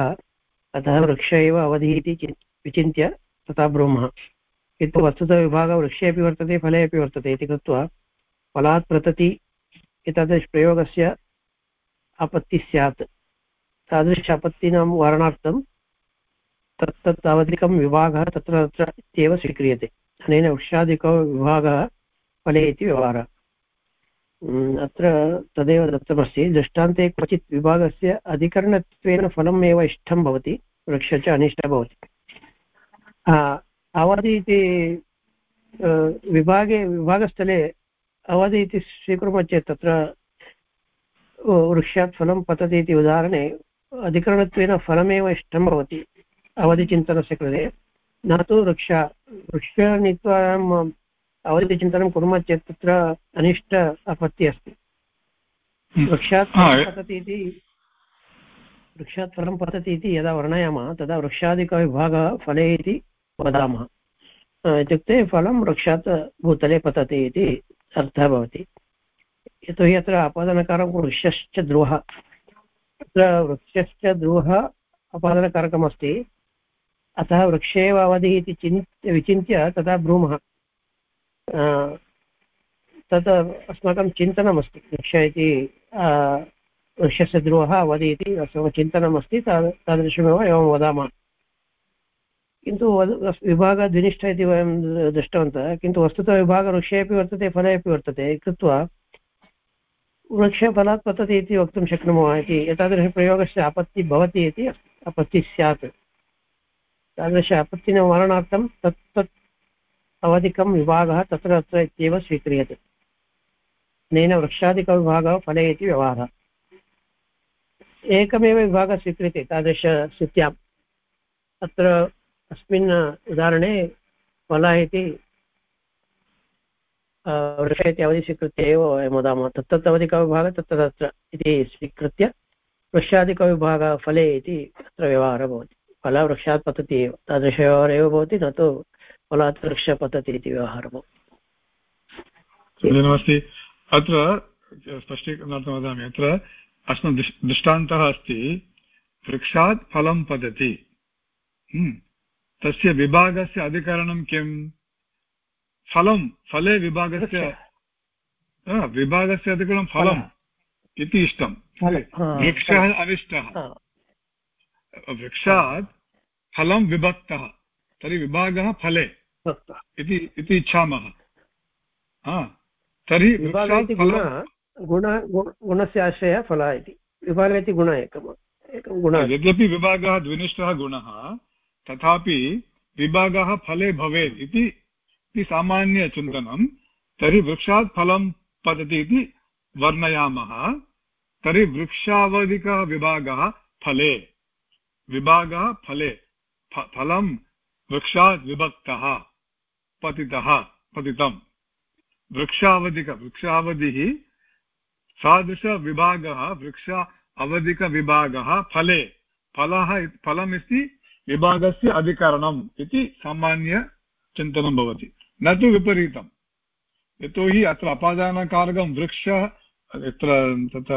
अतः वृक्ष एव अवधिः इति विचिन्त्य तथा ब्रूमः किन्तु वस्तुतः वस्तुतविभागः वृक्षे अपि वर्तते फले अपि वर्तते इति कृत्वा फलात् प्रतति एतादृशप्रयोगस्य आपत्तिः स्यात् तादृश आपत्तीनां वारणार्थं तत् तत् तावधिकं विभागः तत्र तत्र इत्येव स्वीक्रियते अनेन वृक्षादिको विभागः फले इति व्यवहारः अत्र तदेव दत्तमस्ति। दृष्टान्ते क्वचित् विभागस्य अधिकरणत्वेन फलम् एव इष्टं भवति वृक्ष च अनिष्टः भवति। अवधि इति विभागे, विभागस्थले अवधि इति स्वीकुर्मः चेत् तत्र वृक्षात् फलं पतति इति उदाहरणे अधिकरणत्वेन फलमेव इष्टं भवति अवधिचिन्तनस्य कृते। न तु वृक्ष वृक्ष नीत्वा अवधिचिन्तनं कुर्मः चेत् तत्र अनिष्ट आपत्तिः अस्ति। हम्म। वृक्षात् पतति इति वृक्षात् फलं पतति इति यदा वर्णयामः तदा वृक्षादिकविभागः फले इति वदामः। इत्युक्ते फलं वृक्षात् भूतले पतति इति अर्थः भवति। यतोहि अत्र अपादनकारं वृक्षश्च द्रोहः अत्र वृक्षश्च द्रोहः अपादनकारकमस्ति अतः वृक्षे एव अवधिः इति चिन्त्य विचिन्त्य तदा ब्रूमः। तत् अस्माकं चिन्तनमस्ति वृक्ष इति वृक्षस्य द्रोहः अवधि इति अस्माकं चिन्तनमस्ति तादृशमेव एवं वदामः। किन्तु विभागद्विनिष्ठ इति वयं दृष्टवन्तः, किन्तु वस्तुतः विभागवृक्षे अपि वर्तते, फले अपि वर्तते, कृत्वा वृक्षफलात् पतति इति वक्तुं शक्नुमः इति एतादृशप्रयोगस्य आपत्तिः भवति इति आपत्तिः स्यात्। तादृश आपत्तिनिवारणार्थं तत् तत् अवधिकं विभागः तत्र तत्र इत्येव स्वीक्रियते। अनेन वृक्षादिकविभागः फले इति व्यवहारः। एकमेव विभागः स्वीक्रियते तादृशस्थित्याम् अत्र अस्मिन् उदाहरणे फल इति वृक्ष इति अवधि स्वीकृत्य एव वयं वदामः। तत्तत् अवधिकविभागः तत्र तत्र इति स्वीकृत्य वृक्षादिकविभागः फले इति तत्र व्यवहारः भवति। फल, वृक्षात् पतति एव। तादृशव्यवहारः एव भवति, न तु फलात् वृक्ष पतति इति व्यवहारः धन्यवादः अत्र स्पष्टीकरणार्थं वदामि अत्र अस्मान् दृष्टान्तः अस्ति वृक्षात् फलं पतति। हम्म। तस्य विभागस्य अधिकरणं किम्? फलं फले विभागस्य विभागस्य अधिकरणं फलम् इति इष्टं। वृक्षः अनिष्टः। वृक्षात् फलं विभक्तः। तर्हि विभागः फले। इति इच्छामः। तर्हि गुणस्य आश्रयः फल इति। विभागः इति गुण एकम् एकं गुणः यद्यपि विभागः द्विनिष्ठः गुणः तथापि विभागः फले भवेत् इति सामान्यचिन्तनं। तर्हि वृक्षात् फलं पतति इति वर्णयामः। तर्हि वृक्षावधिकः विभागः फले। विभागः फले। फलं वृक्षात् विभक्तः पतितः पतितं वृक्षावधिक, वृक्षावधिः तादृशविभागः वृक्ष अवधिकविभागः फले। फलः फलमिति विभागस्य अधिकरणम् इति सामान्यचिन्तनं भवति। न तु विपरीतम्। यतोहि अत्र अपादानकारकं वृक्षः, यत्र तत्र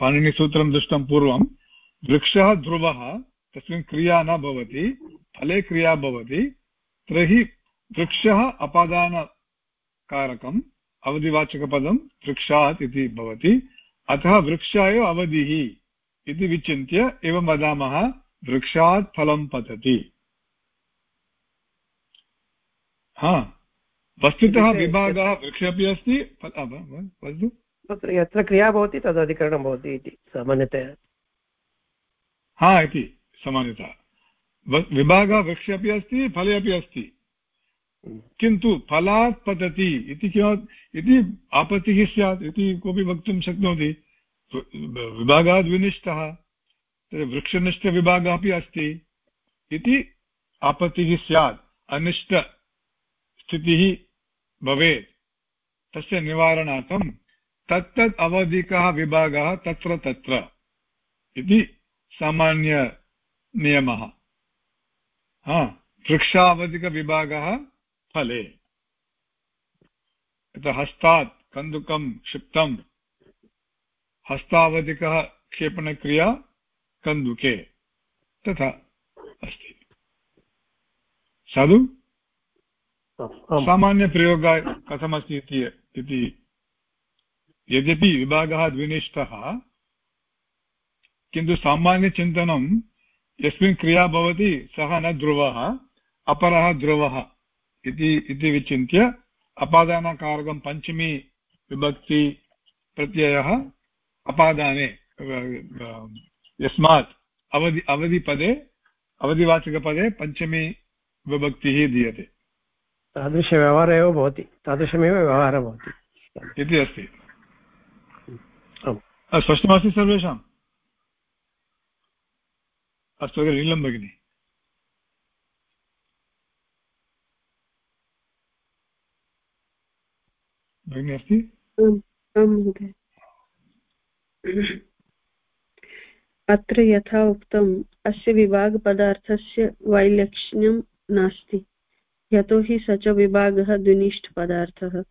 पाणिनिसूत्रं दृष्टं पूर्वं, वृक्षः ध्रुवः, तस्मिन् क्रिया न भवति। फले क्रिया भवति तर्हि वृक्षः अपादानकारकम् अवधिवाचकपदं वृक्षात् इति भवति। अतः वृक्ष एव अवधिः इति विचिन्त्य एवं वदामः वृक्षात् फलं पतति। हा वस्तुतः विभागः वृक्षे अपि अस्ति। वदतु तत्र यत्र क्रिया भवति तद् अधिकरणं भवति इति सामान्यतया। हा इति सामान्यतः। विभागः वृक्षे अपि अस्ति फले अपि अस्ति। किन्तु फलात् पतति इति किमत्, इति आपत्तिः स्यात् इति कोऽपि वक्तुं शक्नोति। विभागः द्विनिष्ठः वृक्षनिष्ठविभागः अपि अस्ति इति आपत्तिः स्यात्, अनिष्टस्थितिः भवेत्। तस्य निवारणार्थं तत्तत् अवधिकः विभागः तत्र तत्र इति सामान्यनियमः। वृक्षावधिकविभागः फले। यतः हस्तात् कन्दुकं क्षिप्तं। हस्तावधिकः क्षेपणक्रिया कन्दुके। तथा अस्ति। साधु? सामान्यप्रयोगः कथमस्ति इति? यद्यपि विभागः द्विनिष्ठः किन्तु सामान्यचिन्तनं यस्मिन् क्रिया भवति सः न ध्रुवः अपरः ध्रुवः इति इति विचिन्त्य अपादानकारकं पञ्चमी विभक्ति प्रत्ययः अपादाने यस्मात् अवधि अवधिपदे अवधिवाचकपदे पञ्चमी विभक्तिः दीयते। तादृशव्यवहारः एव भवति तादृशमेव व्यवहारः भवति। इति अस्ति। स्पष्टमस्ति सर्वेषाम्? अस्तु अग्रे नीलं भगिनी। भगिनी अस्ति? अत्र यथा उक्तम्, अस्य विभागपदार्थस्य वैलक्षण्यं नास्ति। यतोहि स च विभागः द्विनिष्ठपदार्थः।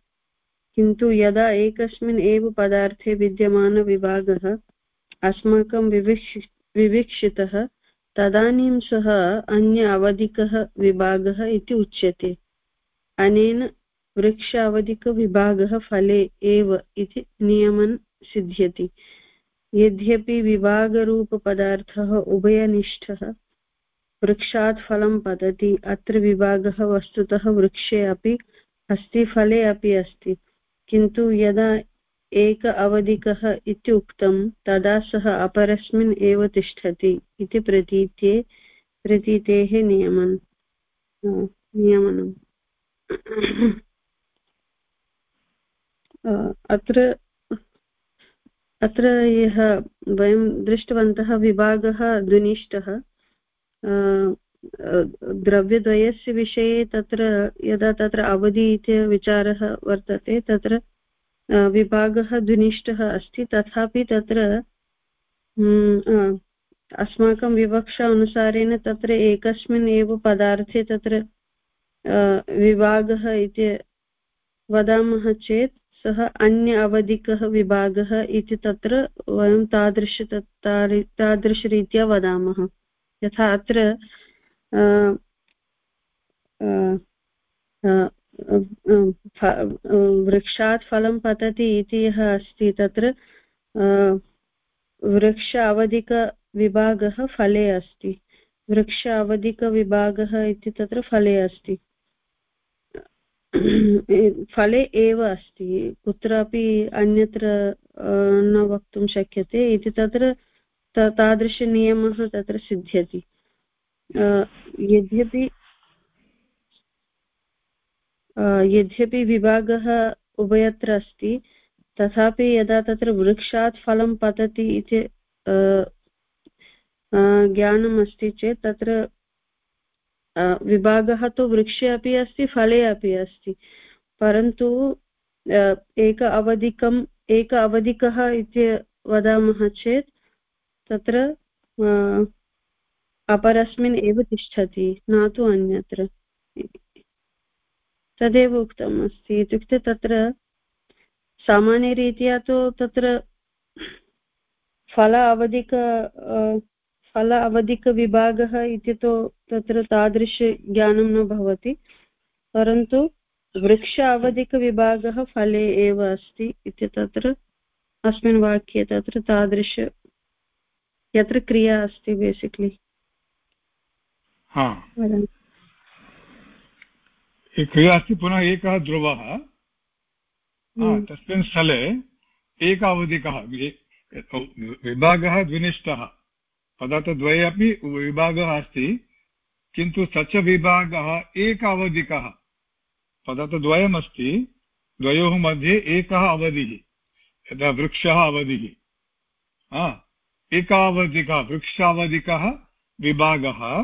किन्तु यदा एकस्मिन् एव पदार्थे विद्यमानविभागः अस्माकं विविक्ष, विवीक्षितः तदानीं सः अन्य अवधिकः विभागः इति उच्यते। अनेन वृक्षावधिकविभागः फले एव इति नियमन् सिद्ध्यति। यद्यपि विभागरूपपदार्थः उभयनिष्ठः, वृक्षात् फलं पतति, अत्र विभागः वस्तुतः वृक्षे अपि अस्ति, फले अपि अस्ति। किन्तु यदा एक अवधिकः इत्युक्तं तदा सः अपरस्मिन् एव तिष्ठति इति प्रतीत्ये, प्रतीतेः नियमन् नियमनम्। अत्र अत्र यः वयं दृष्टवन्तः विभागः द्विनिष्ठः द्रव्यद्वयस्य विषये तत्र, यदा तत्र अवधि इति विचारः वर्तते, तत्र विभागः द्विनिष्ठः अस्ति, तथापि तत्र अस्माकं विवक्षा अनुसारेण तत्र एकस्मिन् एव पदार्थे तत्र विभागः इति वदामः चेत्, सः अन्य अवधिकः विभागः इति तत्र वयं तादृश तादृशरीत्या वदामः। यथा अत्र वृक्षात् फलं पतति इति यः अस्ति तत्र वृक्ष अवधिकविभागः फले अस्ति। वृक्ष अवधिकविभागः इति तत्र फले अस्ति। फले एव अस्ति। कुत्रापि अन्यत्र न वक्तुं शक्यते इति तत्र तादृशनियमः तत्र सिद्ध्यति। यद्यपि यद्यपि विभागः उभयत्र अस्ति, तथापि यदा तत्र वृक्षात् फलं पतति इति ज्ञानम् अस्ति चेत् तत्र विभागः तु वृक्षे अपि अस्ति, फले अपि अस्ति, परन्तु एक अवधिकम्, एक अवधिकः इति वदामः चेत् तत्र अपरस्मिन् एव तिष्ठति, न तु अन्यत्र। तदेव उक्तम् अस्ति। इत्युक्ते तत्र सामान्यरीत्या तु तत्र फल अवधिक फल अवधिकविभागः इति तु तत्र तादृशज्ञानं न भवति परन्तु वृक्ष अवधिकविभागः फले एव अस्ति इति तत्र अस्मिन् वाक्ये तत्र तादृश यत्र क्रिया अस्ति बेसिक्लि क्रिया अस्ति पुनः एकः ध्रुवः। हम्म। तस्मिन् स्थले एकावधिकः विभागः द्विनिष्ठः। पदार्थद्वये अपि विभागः अस्ति किन्तु स च विभागः एकावधिकः पदार्थद्वयमस्ति द्वयोः मध्ये एकः अवधिः यदा वृक्षः अवधिः। एकावधिकः वृक्षावधिकः विभागः।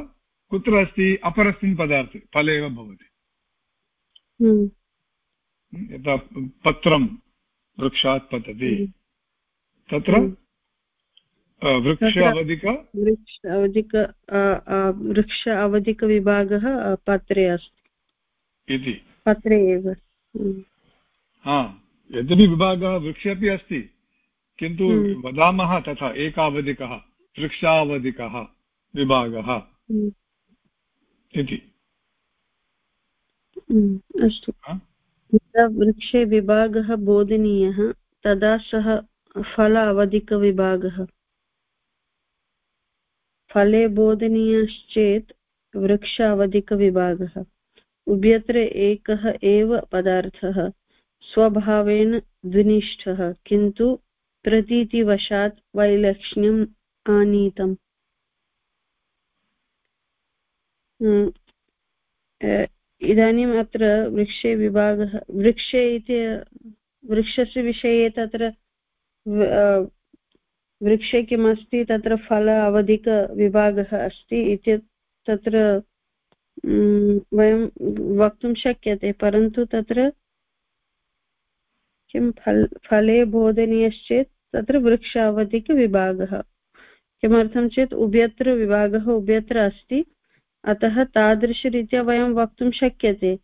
कुत्र अस्ति? अपरस्मिन् पदार्थे फले एव भवति। हम्म। यथा पत्रं वृक्षात् पतति। हम्म। तत्र हम्म। वृक्ष अवधिक? वृक्ष अवधिक वृक्ष अवधिकविभागः पत्रे अस्ति। इति। पत्रे एव। हा यद्यपि विभागः वृक्षे अपि अस्ति किन्तु वदामः तथा एकावधिकः वृक्षावधिकः विभागः। इति। अस्तु। यदा वृक्षे विभागः बोधनीयः तदा सः फल अवधिकविभागः फले बोधनीयश्चेत् वृक्ष अवधिकविभागः उभयत्र एकः एव पदार्थः स्वभावेन द्विनिष्ठः किन्तु प्रतीतिवशात् वैलक्ष्ण्यम् आनीतम्। इदानीम् अत्र वृक्षे विभागः, वृक्षे इति, वृक्षस्य विषये तत्र वृक्षे किमस्ति, तत्र फल अवधिकविभागः अस्ति इति तत्र वयं वक्तुं शक्यते, परन्तु तत्र किं फल्, फले बोधनीयश्चेत् तत्र वृक्ष अवधिकविभागः किमर्थं चेत् उभयत्र विभागः उभयत्र अस्ति। अतः तादृशरीत्या वयं वक्तुं शक्यते।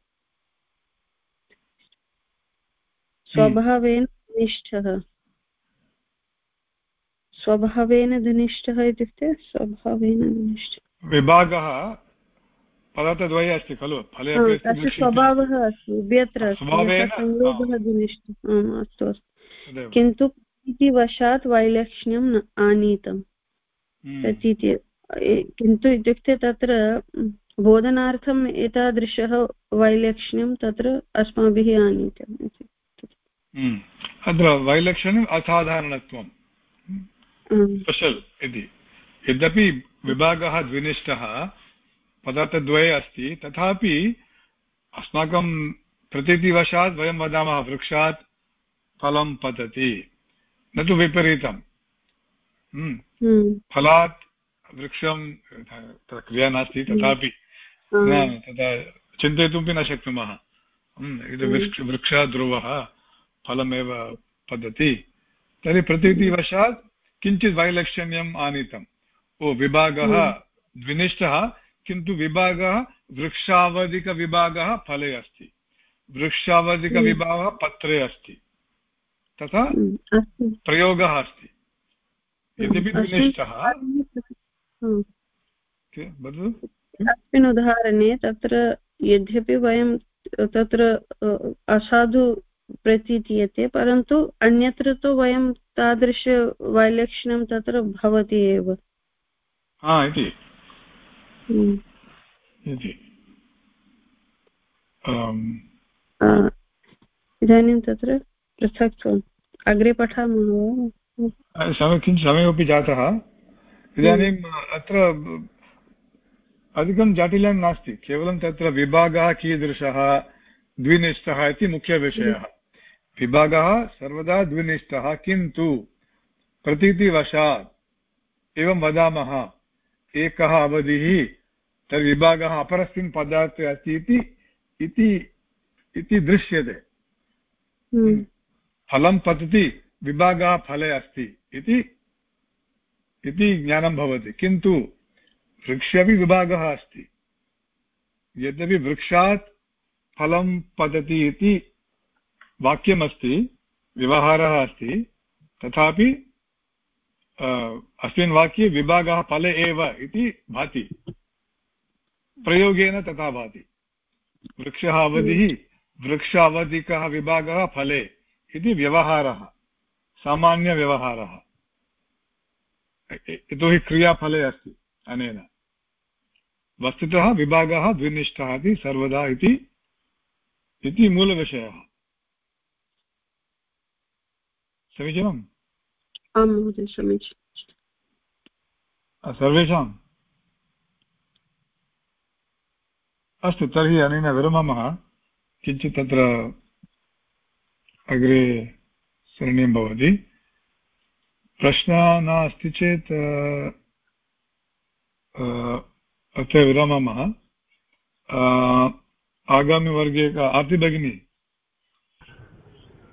स्वभावेन निष्ठः स्वभावेन धनिष्ठः इत्युक्ते स्वभावेन धनिष्ठः। विभागः पदार्थद्वये अस्ति खलु? फले तस्य स्वभावः अस्ति उभयत्र संयोगः धनिष्ठः। अस्तु अस्तु। किन्तु प्रीतिवशात् वैलक्ष्ण्यं आनीतम्। हम्म। प्रतीति किन्तु इत्युक्ते तत्र बोधनार्थम् एतादृशः वैलक्षण्यं तत्र अस्माभिः आनीतम् इति। अत्र वैलक्षण्यम् असाधारणत्वं स्पेशल् इति यद्यपि विभागः द्विनिष्ठः पदार्थद्वये अस्ति तथापि अस्माकं प्रतीतिवशात् वयं वदामः वृक्षात् फलं पतति न तु विपरीतं। फलात् वृक्षं क्रिया नास्ति तथापि न तथा चिन्तयितुमपि न शक्नुमः। इति वृक्ष वृक्षः ध्रुवः फलमेव पतति तर्हि प्रतीतिवशात् किञ्चित् वैलक्षण्यम् आनीतम्। ओ विभागः द्विनिष्ठः किन्तु विभागः वृक्षावधिकविभागः फले अस्ति। वृक्षावधिकविभागः पत्रे अस्ति। तथा प्रयोगः अस्ति। यद्यपि द्विनिष्ठः अस्मिन् उदाहरणे तत्र यद्यपि वयं तत्र असाधु प्रतीयते परन्तु अन्यत्र तु वयं तादृशवैलक्षण्यं तत्र भवति एव। इदानीं तत्र पृथक्त्वम्। अग्रे पठामः किञ्चित् समयोपि जातः। इदानीम् अत्र अधिकं जाटिल्यं नास्ति। केवलं तत्र विभागः कीदृशः द्विनिष्ठः इति मुख्यविषयः। विभागः सर्वदा द्विनिष्ठः किन्तु प्रतीतिवशात् एवं वदामः एकः अवधिः तद्विभागः अपरस्मिन् पदार्थे अस्ति इति इति दृश्यते। हम्म। फलं पतति विभागः फले अस्ति इति ज्ञानं भवति। किन्तु वृक्षे अपि विभागः अस्ति। यद्यपि वृक्षात् फलं पतति इति वाक्यमस्ति, व्यवहारः अस्ति, तथापि अस्मिन् वाक्ये विभागः फले एव इति भाति। प्रयोगेन तथा भाति। वृक्षः अवधिः वृक्ष अवधिकः विभागः फले इति व्यवहारः, सामान्यव्यवहारः। यतोहि क्रियाफले अस्ति अनेन। वस्तुतः विभागः द्विनिष्ठः इति सर्वदा इति मूलविषयः। समीचीनम्? आं महोदय समीचीनं सर्वेषाम्? अस्तु तर्हि अनेन विरमामः। किञ्चित् तत्र अग्रे सरणीयं भवति। प्रश्नः नास्ति चेत् अत्र विरमामः। आगामिवर्गे आर्ति भगिनी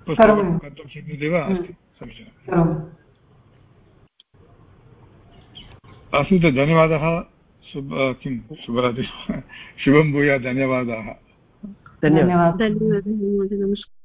पुस्तकं कर्तुं शक्यते वा? समीचीनम् अस्तु धन्यवादः। शुभ किं? शुभरात्रि। शुभं भूयात् धन्यवादाः। धन्यवादः धन्यवादः नमस्कारः।